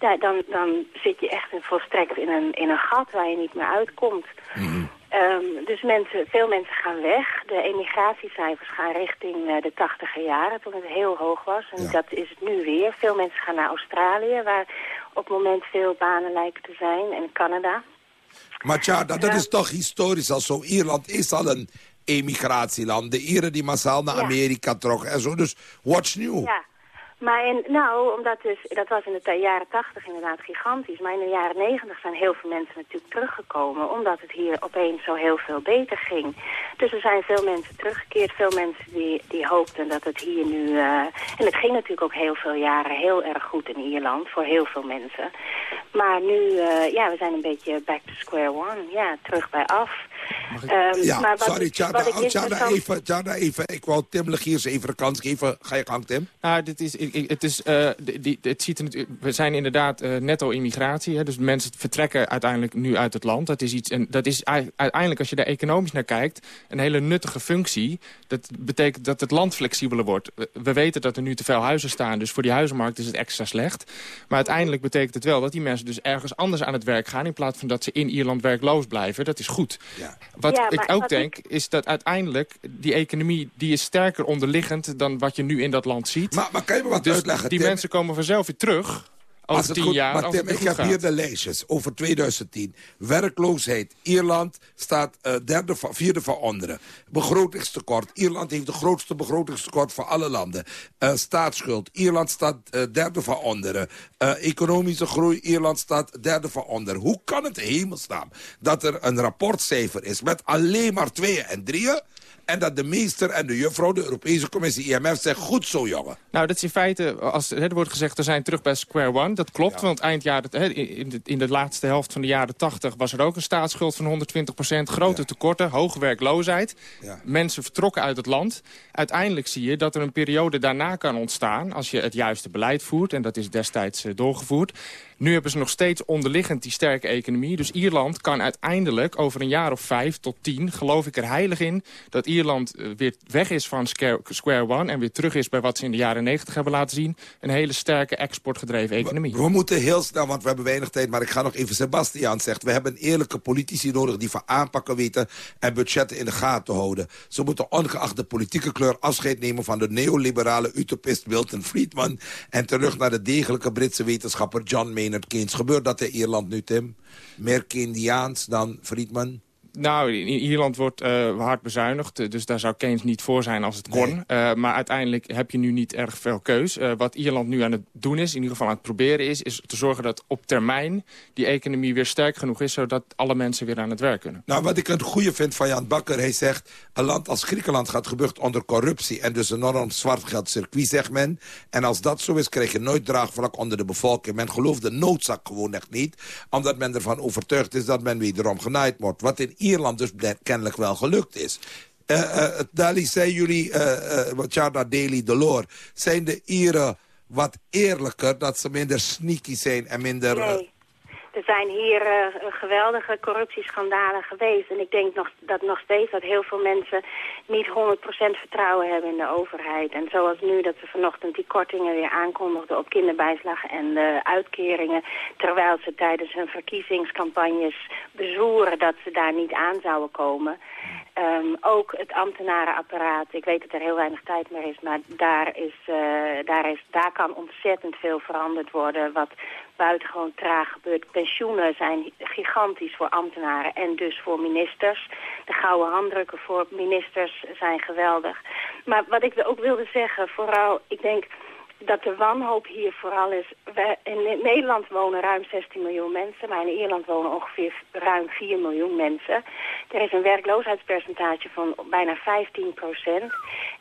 Ja, dan, dan zit je echt volstrekt in een, in een gat waar je niet meer uitkomt. Mm um, dus mensen, veel mensen gaan weg. De emigratiecijfers gaan richting uh, de tachtiger jaren, toen het heel hoog was. En ja. dat is het nu weer. Veel mensen gaan naar Australië, waar op het moment veel banen lijken te zijn. En Canada. Maar ja, dat, dat is toch historisch al zo. Ierland is al een emigratieland. De Ieren die massaal naar Amerika trokken en zo. Dus what's new? Ja. Maar in, nou, omdat dus, dat was in de jaren tachtig inderdaad gigantisch. Maar in de jaren negentig zijn heel veel mensen natuurlijk teruggekomen. Omdat het hier opeens zo heel veel beter ging. Dus er zijn veel mensen teruggekeerd. Veel mensen die, die hoopten dat het hier nu... Uh, en het ging natuurlijk ook heel veel jaren heel erg goed in Ierland. Voor heel veel mensen. Maar nu, uh, ja, we zijn een beetje back to square one. Ja, terug bij af. Ik... Um, ja, maar wat, sorry, Tjada, wat ik Tjada, even, Tjada, even. Ik wou Tim Legiers even de kans geven. Ga je gang, Tim? Nou, dit is, het is, uh, die, het ziet er, we zijn inderdaad uh, netto immigratie. Hè, dus mensen vertrekken uiteindelijk nu uit het land. Dat is, iets, en dat is uiteindelijk, als je daar economisch naar kijkt... een hele nuttige functie. Dat betekent dat het land flexibeler wordt. We weten dat er nu te veel huizen staan. Dus voor die huizenmarkt is het extra slecht. Maar uiteindelijk betekent het wel dat die mensen dus ergens anders aan het werk gaan... in plaats van dat ze in Ierland werkloos blijven. Dat is goed. Ja. Wat ja, ik ook wat denk, ik... is dat uiteindelijk die economie... die is sterker onderliggend dan wat je nu in dat land ziet. Maar, maar kan je me wat dus uitleggen, die Tim? mensen komen vanzelf weer terug... Over als het tien goed, jaar, maar Tim, ik heb gaat. hier de lijstjes over 2010. Werkloosheid. Ierland staat uh, derde van, vierde van onderen. Begrotingstekort. Ierland heeft de grootste begrotingstekort van alle landen. Uh, staatsschuld. Ierland staat uh, derde van onderen. economische groei. Ierland staat derde van onderen. Hoe kan het hemelsnaam dat er een rapportcijfer is met alleen maar tweeën en drieën... En dat de meester en de juffrouw, de Europese Commissie IMF, zegt goed zo, jongen. Nou, dat is in feite, als er wordt gezegd, we zijn terug bij square one. Dat klopt, ja. want eind in de, in de laatste helft van de jaren 80 was er ook een staatsschuld van 120% Grote ja. tekorten, hoge werkloosheid. Ja. Mensen vertrokken uit het land. Uiteindelijk zie je dat er een periode daarna kan ontstaan, als je het juiste beleid voert, en dat is destijds uh, doorgevoerd, Nu hebben ze nog steeds onderliggend die sterke economie. Dus Ierland kan uiteindelijk over een jaar of vijf tot tien... geloof ik er heilig in dat Ierland eh, weer weg is van square one... en weer terug is bij wat ze in de jaren negentig hebben laten zien. Een hele sterke exportgedreven economie. We, we moeten heel snel, want we hebben weinig tijd... maar ik ga nog even Sebastian zegt. We hebben eerlijke politici nodig die van aanpakken weten... en budgetten in de gaten houden. Ze moeten ongeacht de politieke kleur afscheid nemen... van de neoliberale utopist Milton Friedman... en terug naar de degelijke Britse wetenschapper John Keynes. Gebeurt dat in Ierland nu, Tim? Meer Keynesiaans dan Friedman? Nou, in Ierland wordt uh, hard bezuinigd. Dus daar zou Keynes niet voor zijn als het kon. Uh, maar uiteindelijk heb je nu niet erg veel keus. Uh, wat Ierland nu aan het doen is, in ieder geval aan het proberen is... is te zorgen dat op termijn die economie weer sterk genoeg is... zodat alle mensen weer aan het werk kunnen. Nou, wat ik het goede vind van Jan Bakker... hij zegt, een land als Griekenland gaat gebucht onder corruptie... en dus een enorm zwartgeldcircuit, zegt men. En als dat zo is, krijg je nooit draagvlak onder de bevolking. Men gelooft de noodzaak gewoon echt niet... omdat men ervan overtuigd is dat men wederom genaaid wordt. Wat in Ierland dus kennelijk wel gelukt is. Uh, uh, Dali, zijn jullie, Charda Deli Delor, zijn de Ieren wat eerlijker, dat ze minder sneaky zijn en minder... Er zijn hier uh, geweldige corruptieschandalen geweest. En ik denk nog, dat nog steeds dat heel veel mensen niet 100% vertrouwen hebben in de overheid. En zoals nu dat ze vanochtend die kortingen weer aankondigden op kinderbijslag en de uitkeringen. Terwijl ze tijdens hun verkiezingscampagnes bezwoeren dat ze daar niet aan zouden komen. Um, ook het ambtenarenapparaat, ik weet dat er heel weinig tijd meer is, maar daar, is, uh, daar, is, daar kan ontzettend veel veranderd worden wat buitengewoon traag gebeurt. Pensioenen zijn gigantisch voor ambtenaren en dus voor ministers. De gouden handdrukken voor ministers zijn geweldig. Maar wat ik ook wilde zeggen, vooral, ik denk dat de wanhoop hier vooral is... In Nederland wonen ruim 16 miljoen mensen... maar in Ierland wonen ongeveer ruim 4 miljoen mensen. Er is een werkloosheidspercentage van bijna 15 procent.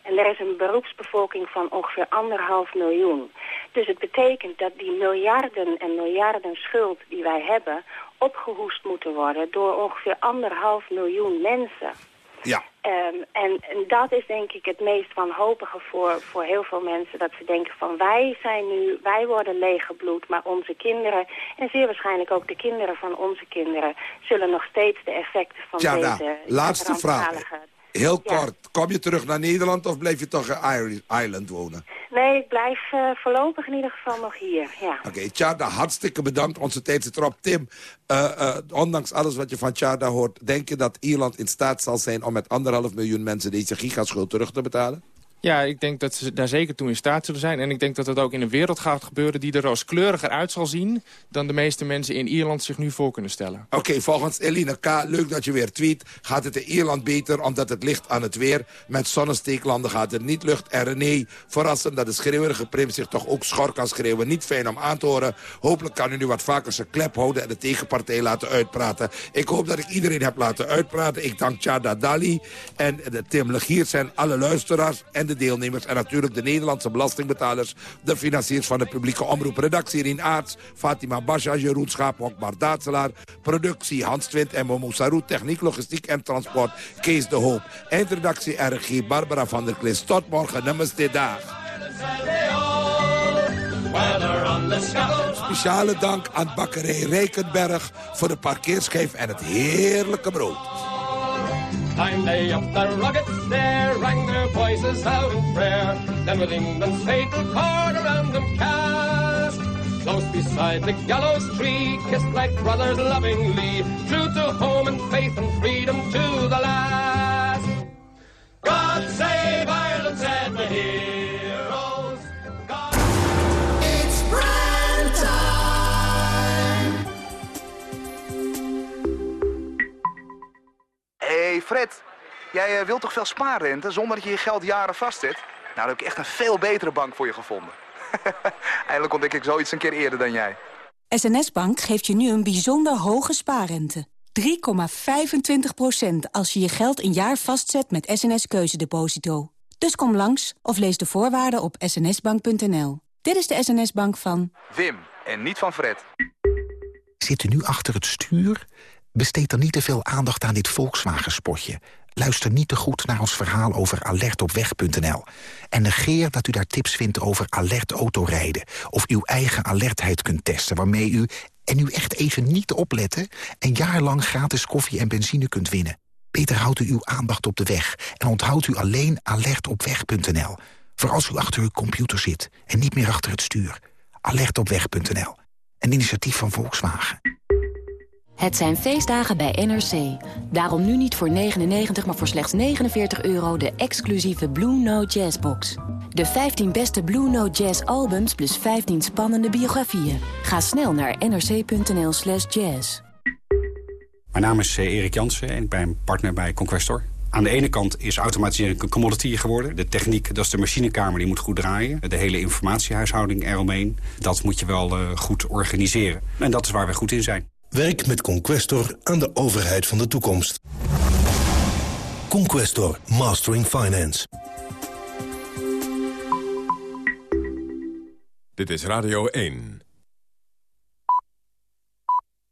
En er is een beroepsbevolking van ongeveer anderhalf miljoen. Dus het betekent dat die miljarden en miljarden schuld die wij hebben... opgehoest moeten worden door ongeveer anderhalf miljoen mensen... Ja. Um, en, en, dat is denk ik het meest wanhopige voor, voor heel veel mensen. Dat ze denken van wij zijn nu, wij worden leeggebloed. Maar onze kinderen, en zeer waarschijnlijk ook de kinderen van onze kinderen... zullen nog steeds de effecten van deze laatste vraag. Heel kort, kom je terug naar Nederland of blijf je toch in Ireland wonen? Nee, ik blijf uh, voorlopig in ieder geval nog hier, ja. Oké, okay, Tjada, hartstikke bedankt. Onze tijd zit erop. Tim, uh, uh, ondanks alles wat je van Tjada hoort... denk je dat Ierland in staat zal zijn om met anderhalf miljoen mensen... deze gigaschuld terug te betalen? Ja, ik denk dat ze daar zeker toe in staat zullen zijn. En ik denk dat het ook in een wereld gaat gebeuren die er rooskleuriger uit zal zien... dan de meeste mensen in Ierland zich nu voor kunnen stellen. Oké, volgens Eline K., leuk dat je weer tweet... gaat het in Ierland beter omdat het ligt aan het weer. Met zonnesteeklanden gaat het niet lucht. En René, verrassend dat de schreeuwerige prim zich toch ook schor kan schreeuwen. Niet fijn om aan te horen. Hopelijk kan u nu wat vaker zijn klep houden... en de tegenpartij laten uitpraten. Ik hoop dat ik iedereen heb laten uitpraten. Ik dank Chada Dali en de Tim Legier zijn alle luisteraars... en de deelnemers en natuurlijk de Nederlandse belastingbetalers... de financiers van de publieke omroep. Redactie Rien Aarts, Fatima Basha, Jeroen Schaaphok, Bart Daatselaar... productie Hans Twint en Momo techniek, logistiek en transport Kees de Hoop. Eindredactie RG Barbara van der Klis. Tot morgen, namaste dag. Speciale dank aan bakkerij Rijkenberg voor de parkeerschijf en het heerlijke brood. Time they up the rugged there rang their voices out in prayer. Then with England's fatal cord around them cast, close beside the gallows tree, kissed like brothers lovingly, true to home and faith and freedom to the last. God save Ireland, Fred, jij uh, wilt toch veel spaarrente zonder dat je je geld jaren vastzet? Nou, dan heb ik echt een veel betere bank voor je gevonden. Eindelijk ontdek ik zoiets een keer eerder dan jij. SNS Bank geeft je nu een bijzonder hoge spaarrente. 3,25% als je je geld een jaar vastzet met SNS Keuzedeposito. Dus kom langs of lees de voorwaarden op snsbank.nl. Dit is de SNS Bank van... Wim, en niet van Fred. Zit u nu achter het stuur? Besteed dan niet te veel aandacht aan dit Volkswagen-spotje. Luister niet te goed naar ons verhaal over alertopweg.nl. En negeer dat u daar tips vindt over alert autorijden... of uw eigen alertheid kunt testen, waarmee u, en u echt even niet opletten... een jaar lang gratis koffie en benzine kunt winnen. Beter houdt u uw aandacht op de weg en onthoudt u alleen alertopweg.nl. Voor als u achter uw computer zit en niet meer achter het stuur. Alertopweg.nl. Een initiatief van Volkswagen. Het zijn feestdagen bij NRC. Daarom nu niet voor 99, maar voor slechts 49 euro de exclusieve Blue Note Jazz box. De 15 beste Blue Note Jazz albums plus 15 spannende biografieën. Ga snel naar nrc.nl slash jazz. Mijn naam is eh, Erik Jansen en ik ben partner bij Conquestor. Aan de ene kant is automatisering een commodity geworden. De techniek, dat is de machinekamer, die moet goed draaien. De hele informatiehuishouding eromheen, dat moet je wel uh, goed organiseren. En dat is waar we goed in zijn. Werk met Conquestor aan de overheid van de toekomst. Conquestor, Mastering Finance. Dit is Radio 1.